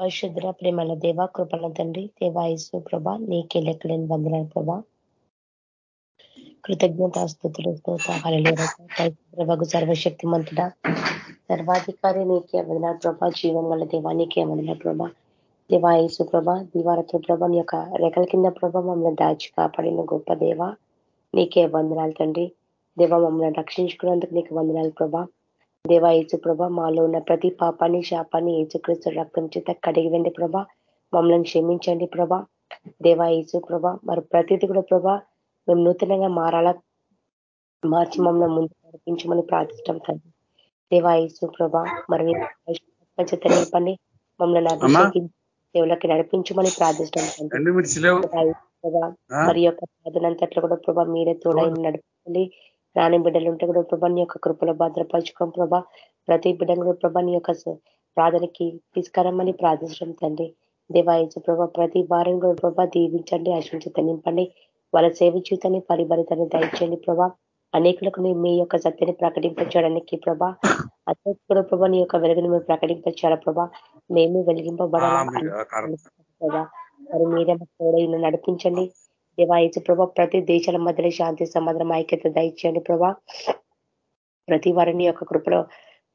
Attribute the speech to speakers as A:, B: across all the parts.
A: పరిశుద్ర ప్రేమల దేవ కృపణ తండ్రి దేవాయసు ప్రభ నీకే లెక్కలేని బంధుల ప్రభ. కృతజ్ఞత స్థుతులు ప్రభకు సర్వశక్తి మంతుడ సర్వాధికారి నీకే వందన ప్రభ. జీవం వల్ల దేవా నీకే వందన ప్రభ. దేవాయసు ప్రభ దివారతో ప్రభ యొక్క రెకల కింద ప్రభ మమ్మల్ని దాచి కాపాడిన గొప్ప దేవ నీకే వందనాలు తండ్రి. దేవ మమ్మల్ని రక్షించుకున్నందుకు నీకు వందనాలు ప్రభా. దేవా ఏచు ప్రభ మాలో ఉన్న ప్రతి పాపాన్ని శాపాన్ని ఏచుక్రీస్తు రక్తం చేత కడిగి వెండి ప్రభ. మమ్మల్ని క్షమించండి ప్రభ. దేవా ఏచు ప్రభ మరి ప్రతిది కూడా ప్రభ మేము నూతనంగా మారాలా? మార్చి మమ్మల్ని ముందు నడిపించమని ప్రార్థిస్తాం తండ్రి. దేవా ఏసు ప్రభ మరి చేత నింపండి మమ్మల్ని అభిషేకించి దేవులకి నడిపించమని ప్రార్థిస్తాం మరి యొక్క ప్రార్థనంతట్లో కూడా ప్రభా మీరే తోడై నడిపించండి. రాని బిడ్డలు ఉంటే కూడా ప్రభా నీ యొక్క కృపలో భద్రపరచుకోం ప్రభా. ప్రతి బిడ్డను కూడా ప్రభా నీ యొక్క ప్రార్థనకి తీసుకురమ్మని ప్రార్థించడం తండ్రి. దేవాయచు ప్రభా ప్రతి వారం కూడా ప్రభా దీవించండి ఆశించి నింపండి. వాళ్ళ సేవ జీవితాన్ని పరిభరితాన్ని దయచేయండి ప్రభా. అనేకులకు మీ యొక్క సత్యాన్ని ప్రకటింపచేయడానికి ప్రభా. అతను కూడా ప్రభా నీ యొక్క వెలుగుని మేము ప్రకటింపచేయాలా ప్రభా. మేము వెలిగింపబడాలి ప్రభా మరి మీరే నడిపించండి. ఏవాయించు ప్రభా ప్రతి దేశాల మధ్యలో శాంతి సమాధానం ఐక్యత దయచేయండి ప్రభా. ప్రతి వారిని యొక్క కృపలో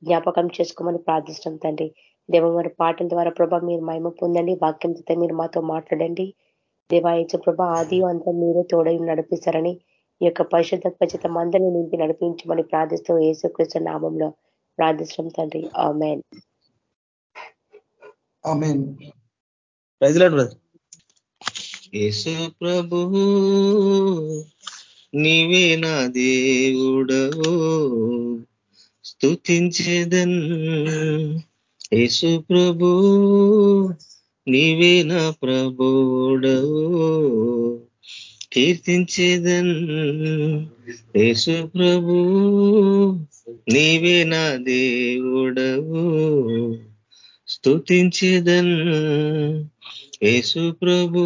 A: జ్ఞాపకం చేసుకోమని ప్రార్థిస్తాం తండ్రి. దేవవారి పాటల ద్వారా ప్రభా మీరు మహిమ పొందండి వాక్యంతో మీరు మాతో మాట్లాడండి. దేవాయచు ప్రభా ఆది అంతా మీరే తోడై నడిపిస్తారని ఈ యొక్క పరిశుద్ధ పచిత మందని నింపి నడిపించమని ప్రార్థిస్తూ ఏసుకృష్ణ నామంలో ప్రార్థిస్తాం తండ్రి. ఆమెన్.
B: యేసు ప్రభు నీవే నా దేవుడవు. స్థుతించేదన్ యేసు ప్రభు నీవే నా ప్రభుడవు కీర్తించేదన్ యేసు ప్రభు నీవే నా దేవుడవు. స్థుతించేదన్ యేసు ప్రభు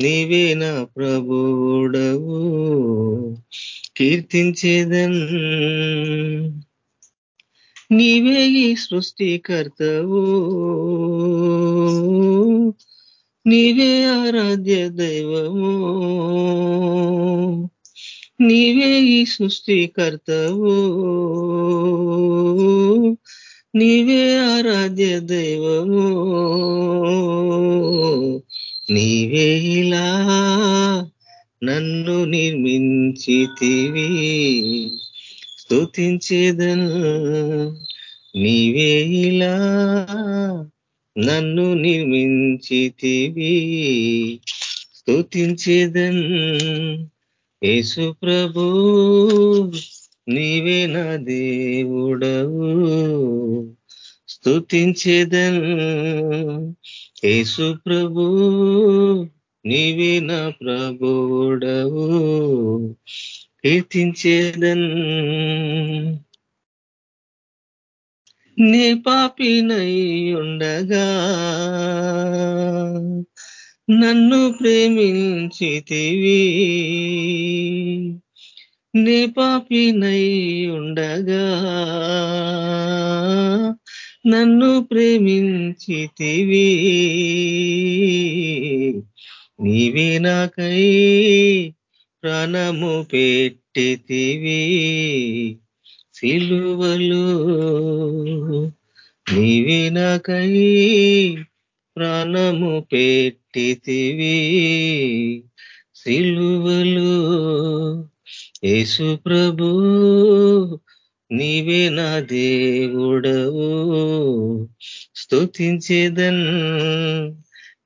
B: నీవే నా ప్రభుడవు కీర్తించేదన్ నీవే ఈ సృష్టికర్తవు. నీవే ఆరాధ్య దైవము. నీవే ఈ సృష్టికర్తవు. నీవే ఆరాధ్య దైవము. నీవే ఇలా నన్ను నిర్మించితివి. స్థుతించేదను నీవే ఇలా నన్ను నిర్మించితివి. స్థుతించేదన్ యేసు ప్రభు నీవే నా దేవుడవు. స్థుతించేదన్ యేసు ప్రభు నీవే నా ప్రభుడవు కీర్తించేదన్ నీ పాపినై ఉండగా నన్ను ప్రేమించితివి. నీ పాపినై ఉండగా. నన్ను ప్రేమించితివి. నీవే నాకై ప్రాణము పెట్టితివి. సిలువలు నీవే నాకై ప్రాణము పెట్టితివి. సిలువలు యేసు ప్రభు నీవే నా దేవుడవు. స్థుతించేదన్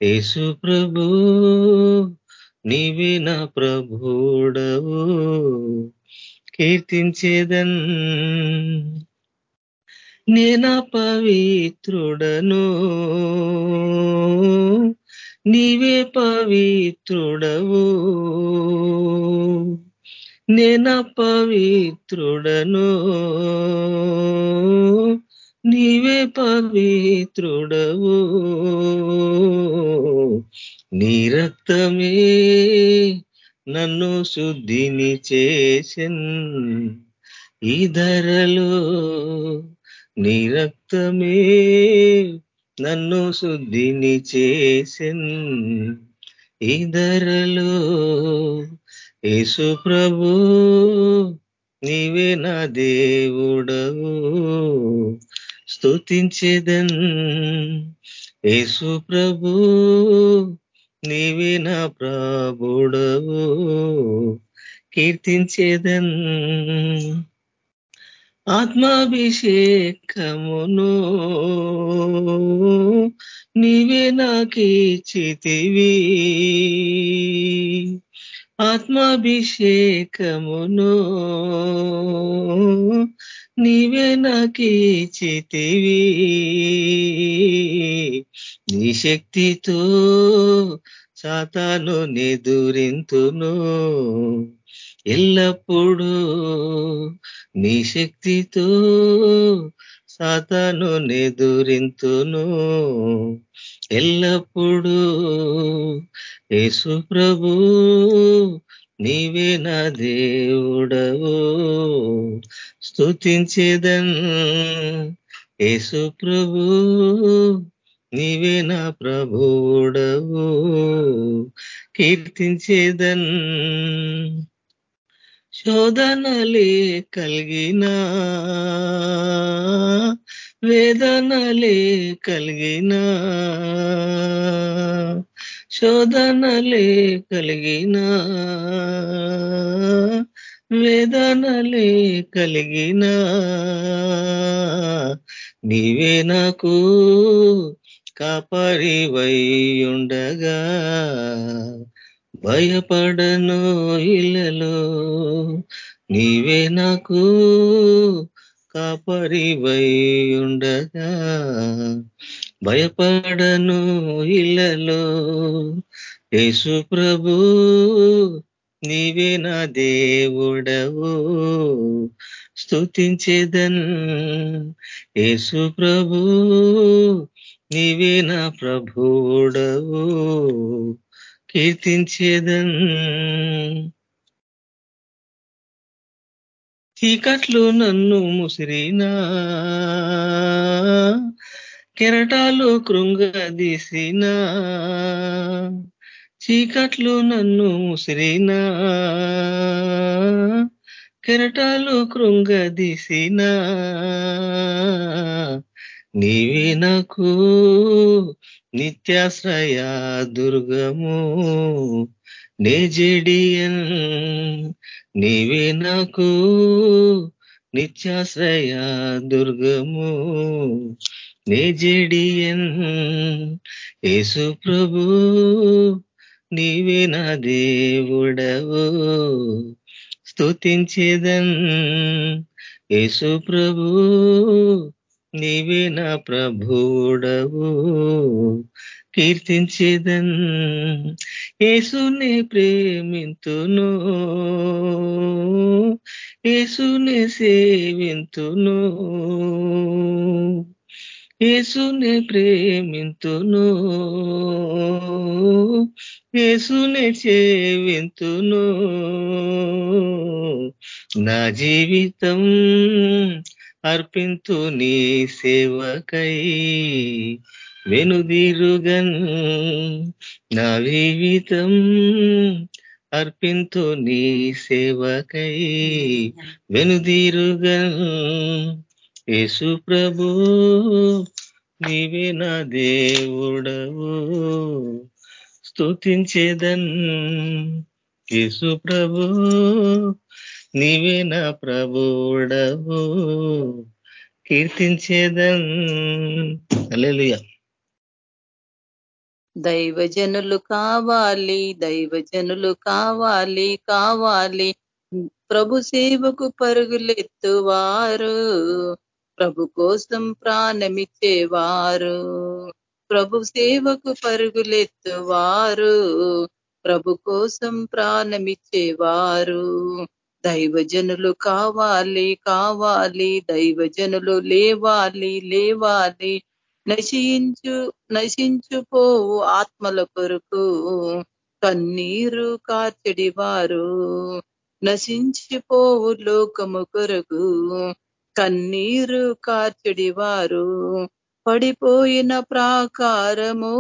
B: యేసు ప్రభు నీవే నా ప్రభుడవు. కీర్తించేదన్ నేనా పవిత్రుడను. నీవే పవిత్రుడవు. నేన పవిత్రుడను? నీవే పవిత్రుడవు. నీ రక్తమే నన్ను శుద్ధిని చేసన్ ఈ ధరలో నీ రక్తమే నన్ను శుద్ధిని చేసెన్ ఈ ధరలో యేసు ప్రభు నీవే నా దేవుడవు. స్తుతించేదన్ యేసు ప్రభు నీవే నా ప్రభుడవు కీర్తించేదన్ ఆత్మాభిషేకమును. నీవే నాకీచితివి ఆత్మాభిషేకమును. నీవే నాకీచితివి నీ శక్తితో సాతాను నిదురింతును. ఎల్లప్పుడూ నీ శక్తితో సాతాను నిదురింతును. ఎల్లప్పుడూ. యేసు ప్రభు నీవే నా దేవుడవు. స్థుతించేదన్ యేసు ప్రభు నీవే నా ప్రభువుడవు. కీర్తించేదన్ శోధనలే కలిగినా. వేదనలే కలిగిన శోధనలే కలిగిన వేదనలే కలిగిన నీవే నాకు కాపరివై ఉండగా భయపడను ఇళ్ళలో నీవే నాకు కాపరివై ఉండగా భయపడను ఇళ్ళలో. యేసు ప్రభు నీవే నా దేవుడవు. స్తుతించేదన్ యేసు ప్రభు నీవే నా ప్రభుడవు కీర్తించేదన్ చీకట్లు నన్ను ముసిరినా. కెరటాలు కృంగదీసినా చీకట్లు నన్ను ముసిరినా. కెరటాలు కృంగదీసినా నీవే నాకు నిత్యాశ్రయ దుర్గము నిజిడియన్ నీవే నాకు నిత్యాశ్రయ దుర్గము నిజిడియన్ యేసు ప్రభు నీవే నా దేవుడవు. స్తుతించేదన్ యేసు ప్రభు నీవే నా ప్రభుడవు. కీర్తించేదన్ యేసుని ప్రేమింతును. యేసుని సేవింతును. యేసుని ప్రేమింతును. యేసుని సేవింతును. నా జీవితం అర్పింతు నీ సేవకై. వెనుదిరుగన్ నా జీవితం అర్పింతు నీ సేవకై. వెనుదిరుగన్ యేసు ప్రభు నీవే నా దేవుడవు. స్తుతించేదన్ యేసు ప్రభు నీవే నా ప్రభుడవు కీర్తించేదం. అల్లెలుయ
C: దైవజనులు కావాలి దైవజనులు కావాలి కావాలి. ప్రభు సేవకు పరుగులెత్తువారు. ప్రభు కోసం ప్రాణమిచ్చేవారు. ప్రభు సేవకు పరుగులెత్తువారు. ప్రభు కోసం ప్రాణమిచ్చేవారు. దైవజనులు కావాలి కావాలి. దైవజనులు లేవాలి లేవాలి. నశించు నశించుపోవు ఆత్మల కొరకు. కన్నీరు కార్చడివారు నశించిపోవు లోకము కొరకు. కన్నీరు కార్చడివారు పడిపోయిన ప్రాకారము.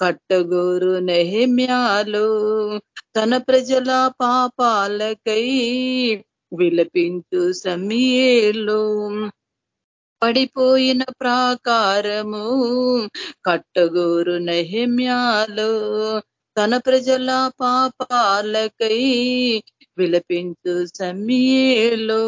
C: కట్టగోరు నెహమ్యాలు. తన ప్రజల పాపాలకై విలపించు సమీలు పడిపోయిన ప్రాకారము కట్టగోరు నెహమ్యాలు. తన ప్రజల పాపాలకై విలపించు సమీలు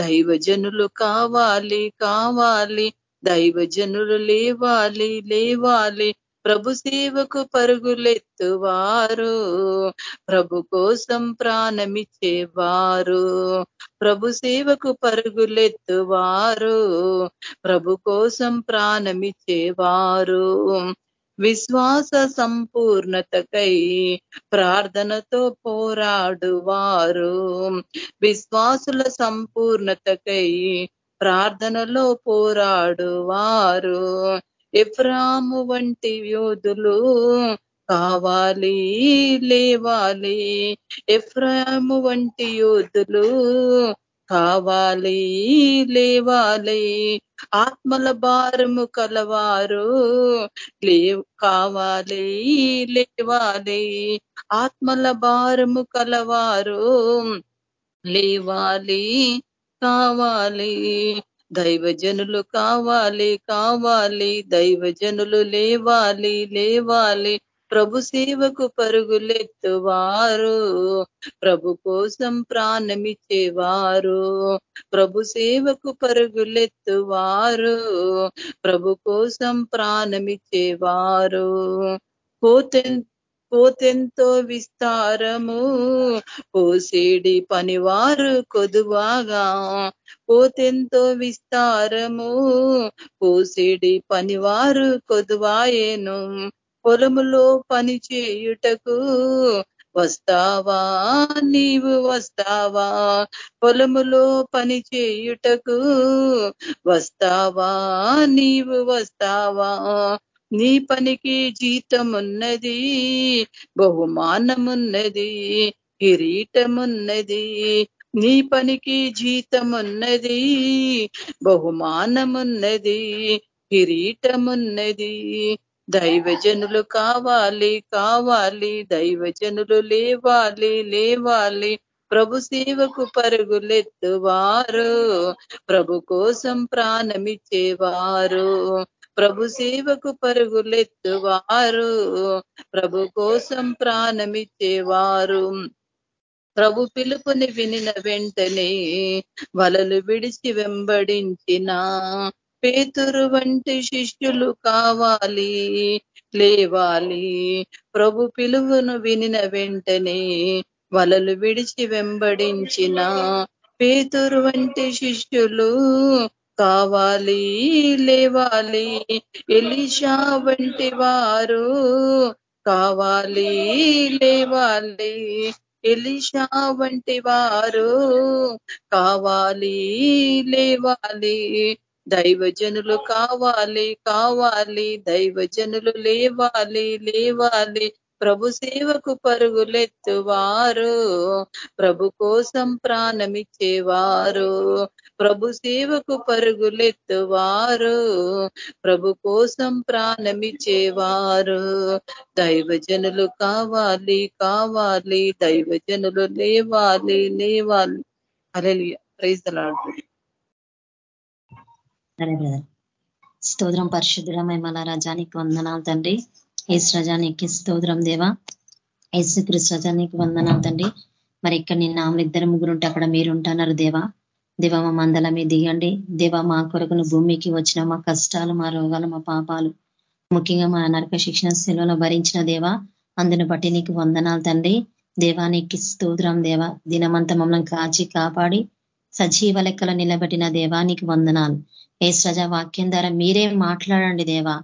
C: దైవజనులు కావాలి కావాలి దైవజనులు లేవాలి లేవాలి ప్రభు సేవకు పరుగులెత్తువారు. ప్రభు కోసం ప్రాణమిచ్చేవారు. ప్రభు సేవకు పరుగులెత్తువారు. ప్రభు కోసం ప్రాణమిచ్చేవారు. విశ్వాస సంపూర్ణతకై ప్రార్థనతో పోరాడువారు. విశ్వాసుల సంపూర్ణతకై ప్రార్థనలో పోరాడువారు. ఎఫ్రాము వంటి యోధులు కావాలి లేవాలి. ఎఫ్రాము వంటి యోధులు కావాలి లేవాలి. ఆత్మల భారము కలవారు లేవు కావాలి లేవాలి. ఆత్మల భారము కలవారు లేవాలి కావాలి. దైవజనులు కావాలి కావాలి దైవజనులు లేవాలి లేవాలి. ప్రభు సేవకు పరుగులెత్తువారు ప్రభు కోసం ప్రాణమిచ్చేవారు. ప్రభు సేవకు పరుగులెత్తువారు ప్రభు కోసం ప్రాణమిచ్చేవారు. కోతెన్ కోతెంతో విస్తారము కోసేడి పనివారు కొదువాగా. పోతెంతో విస్తారము? కోసేడి పనివారు కొదువాయేను? పొలములో పని చేయుటకు వస్తావా? నీవు వస్తావా? పొలములో పని చేయుటకు వస్తావా? నీవు వస్తావా? నీ పనికి జీతమున్నది బహుమానమున్నది కిరీటమున్నది నీ పనికి జీతమున్నది బహుమానమున్నది కిరీటమున్నది. దైవజనులు కావాలి కావాలి దైవజనులు లేవాలి లేవాలి. ప్రభు సేవకు పరుగులెత్తువారు ప్రభు కోసం ప్రాణమిచ్చేవారు. ప్రభు సేవకు పరుగులెత్తువారు ప్రభు కోసం ప్రాణమిచ్చేవారు. ప్రభు పిలుపుని వినిన వెంటనే వలలు విడిచి వెంబడించిన పేతురు వంటి శిష్యులు కావాలి లేవాలి. ప్రభు పిలువును వినిన వెంటనే వలలు విడిచి వెంబడించిన పేతురు వంటి శిష్యులు కావాలి లేవాలి. ఎలిషా వంటి వారు కావాలి లేవాలి. ఎలిషా వంటి వారు కావాలి లేవాలి. దైవజనులు కావాలి కావాలి. దైవజనులు లేవాలి లేవాలి. ప్రభు సేవకు పరుగులెత్తువారు. ప్రభు కోసం ప్రాణమిచ్చేవారు. ప్రభు సేవకు పరుగులెత్తువారు ప్రభు కోసం ప్రాణమిచ్చేవారు. దైవజనులు కావాలి కావాలి దైవజనులు లేవాలి లేవాలి. అరే ప్రైజ్
D: సరే బ్రదర్. స్తోత్రం పరిశుద్ధుడ మేమల రజానికి వందనాలు తండ్రి. ఏసు రజానికి స్తోత్రం దేవా. ఏసు క్రిస్ రజానికి వందనాలు తండ్రి. మరి ఇక్కడ నిన్న ఆమె ఇద్దరు ముగ్గురు ఉంటే అక్కడ మీరు ఉంటున్నారు దేవా. దేవ మా మందల మీద దిగండి. దేవ మా కొరకును భూమికి వచ్చిన మా కష్టాలు మా రోగాలు మా పాపాలు. ముఖ్యంగా మా నరక శిక్షణ శిలువలో భరించిన దేవా అందును బట్టి నీకు వందనాలు తండ్రి. దేవానికి స్తోత్రం దేవ. దినమంతా మమ్మల్ని కాచి కాపాడి సజీవ లెక్కలు నిలబెట్టిన దేవానికి వందనాలు. ఏ సజా వాక్యం ద్వారా మీరే మాట్లాడండి దేవా.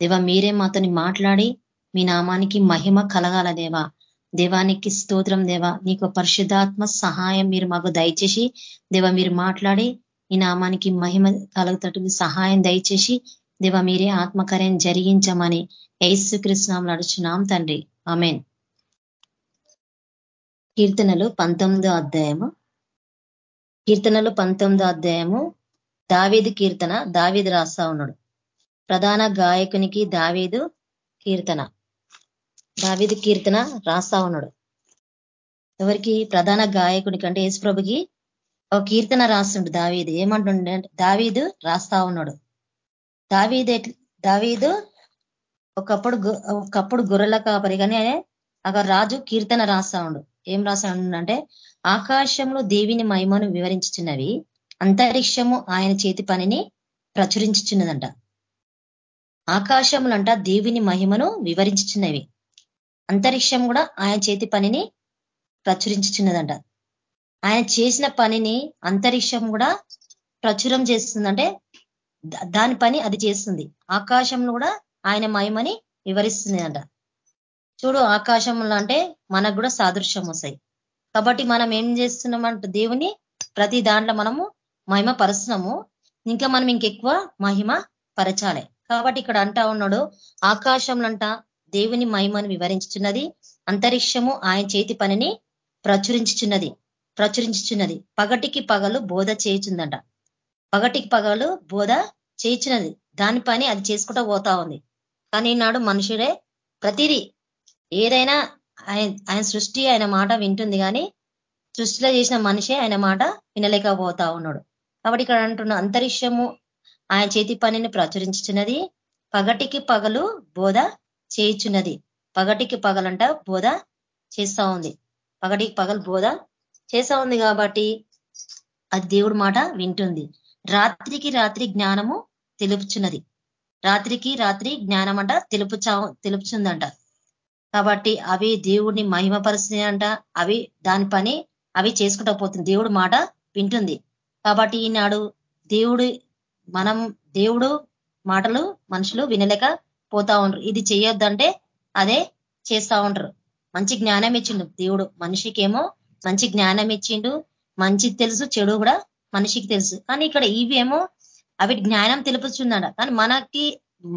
D: దేవా మీరే మాతోని మాట్లాడి మీ నామానికి మహిమ కలగాల దేవా. దేవానికి స్తోత్రం దేవా. నీకు పరిశుద్ధాత్మ సహాయం మీరు మాకు దయచేసి దేవా మీరు మాట్లాడి ఈ నామానికి మహిమ కలుగుతట్టు సహాయం దయచేసి దేవ మీరే ఆత్మకార్యం జరిగించమని ఏసు కృష్ణం నడుచున్నాం తండ్రి. అమెన్ కీర్తనలు పంతొమ్మిదో అధ్యాయము. కీర్తనలు పంతొమ్మిదో అధ్యాయము. దావీదు కీర్తన దావీదు రాస్తా ఉన్నాడు. ప్రధాన గాయకునికి దావీదు కీర్తన. దావీదు కీర్తన రాస్తా ఉన్నాడు. ఎవరికి? ప్రధాన గాయకుడి అంటే యేసుప్రభుకి ఒక కీర్తన రాస్తుండు దావీదు. ఏమంటుండే దావీదు రాస్తా ఉన్నాడు. దావీదు దావీదు ఒకప్పుడు ఒకప్పుడు గొర్రెల కాపరి కానీ అక్కడ రాజు కీర్తన రాస్తా ఉండు. ఏం రాస్తా అంటే ఆకాశంలో దేవిని మహిమను వివరించుచున్నవి అంతరిక్షము ఆయన చేతి పనిని ప్రచురించుచున్నదంట. ఆకాశములంట దేవిని మహిమను వివరించుచున్నవి. అంతరిక్షం కూడా ఆయన చేతి పనిని ప్రచురించుచున్నదంట. ఆయన చేసిన పనిని అంతరిక్షం కూడా ప్రచురం చేస్తుందంటే దాని పని అది చేస్తుంది. ఆకాశంలో కూడా ఆయన మహిమని వివరిస్తుంది అంట చూడు ఆకాశంలో అంటే మనకు కూడా సాదృశ్యం వస్తాయి. కాబట్టి మనం ఏం చేస్తున్నామంటే దేవుని ప్రతి దాంట్లో మనము మహిమ పరుస్తున్నాము ఇంకా మనం ఇంకెక్కువ మహిమ పరచాలి కాబట్టి ఇక్కడ అంటా ఉన్నాడు ఆకాశంలంట దేవుని మహిమను వివరించుచున్నది. అంతరిక్షము ఆయన చేతి పనిని ప్రచురించుచున్నది. ప్రచురించుచున్నది. పగటికి పగలు బోధ చేయుచుందంట. పగటికి పగలు బోధ చేయుచున్నది. దాని పని అది చేసుకుంటూ పోతా ఉంది. కానీ నాడు మనుషుడే ప్రతిదీ ఏదైనా ఆయన ఆయన సృష్టి ఆయన మాట వింటుంది కానీ సృష్టిలో చేసిన మనిషే ఆయన మాట వినలేకపోతా ఉన్నాడు. కాబట్టి ఇక్కడ అంటున్న అంతరిక్షము ఆయన చేతి పనిని ప్రచురించుచున్నది. పగటికి పగలు బోధ చేయుచున్నది. పగటికి పగలంట బోధ చేస్తా ఉంది. పగటికి పగలు బోధ చేస్తా ఉంది కాబట్టి అది దేవుడి మాట వింటుంది. రాత్రికి రాత్రి జ్ఞానము తెలుపుచున్నది. రాత్రికి రాత్రి జ్ఞానం అంట తెలుపుచా తెలుపుచుందంట. కాబట్టి అవి దేవుడిని మహిమపరుస్తున్నాయంట. అవి దాని పని అవి చేసుకుంటా పోతుంది. దేవుడు మాట వింటుంది. కాబట్టి ఈనాడు దేవుడు మనం దేవుడు మాటలు మనుషులు వినలేక పోతా ఉండరు. ఇది చేయొద్దంటే అదే చేస్తా ఉంటారు మంచి జ్ఞానం ఇచ్చిండు దేవుడు. మనిషికేమో మంచి జ్ఞానం ఇచ్చిండు. మంచి తెలుసు చెడు కూడా మనిషికి తెలుసు. కానీ ఇక్కడ ఇవేమో అవి జ్ఞానం తెలుపుతుందంట కానీ మనకి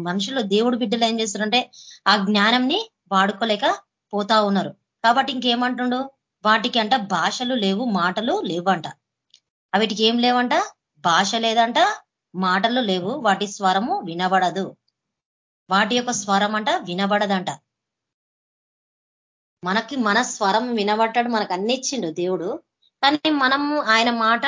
D: మనుషులు దేవుడు బిడ్డలు ఏం చేస్తారంటే ఆ జ్ఞానంని వాడుకోలేక పోతా ఉన్నారు. కాబట్టి ఇంకేమంటుండు? వాటికి అంట భాషలు లేవు మాటలు లేవంట. అవిటికి ఏం లేవంట? భాష లేదంట మాటలు లేవు. వాటి స్వరము వినబడదు. వాటి యొక్క స్వరం అంట వినబడదంట. మనకి మన స్వరం వినబడ్డాడు మనకు అన్ని ఇచ్చిండు దేవుడు. కానీ మనము ఆయన మాట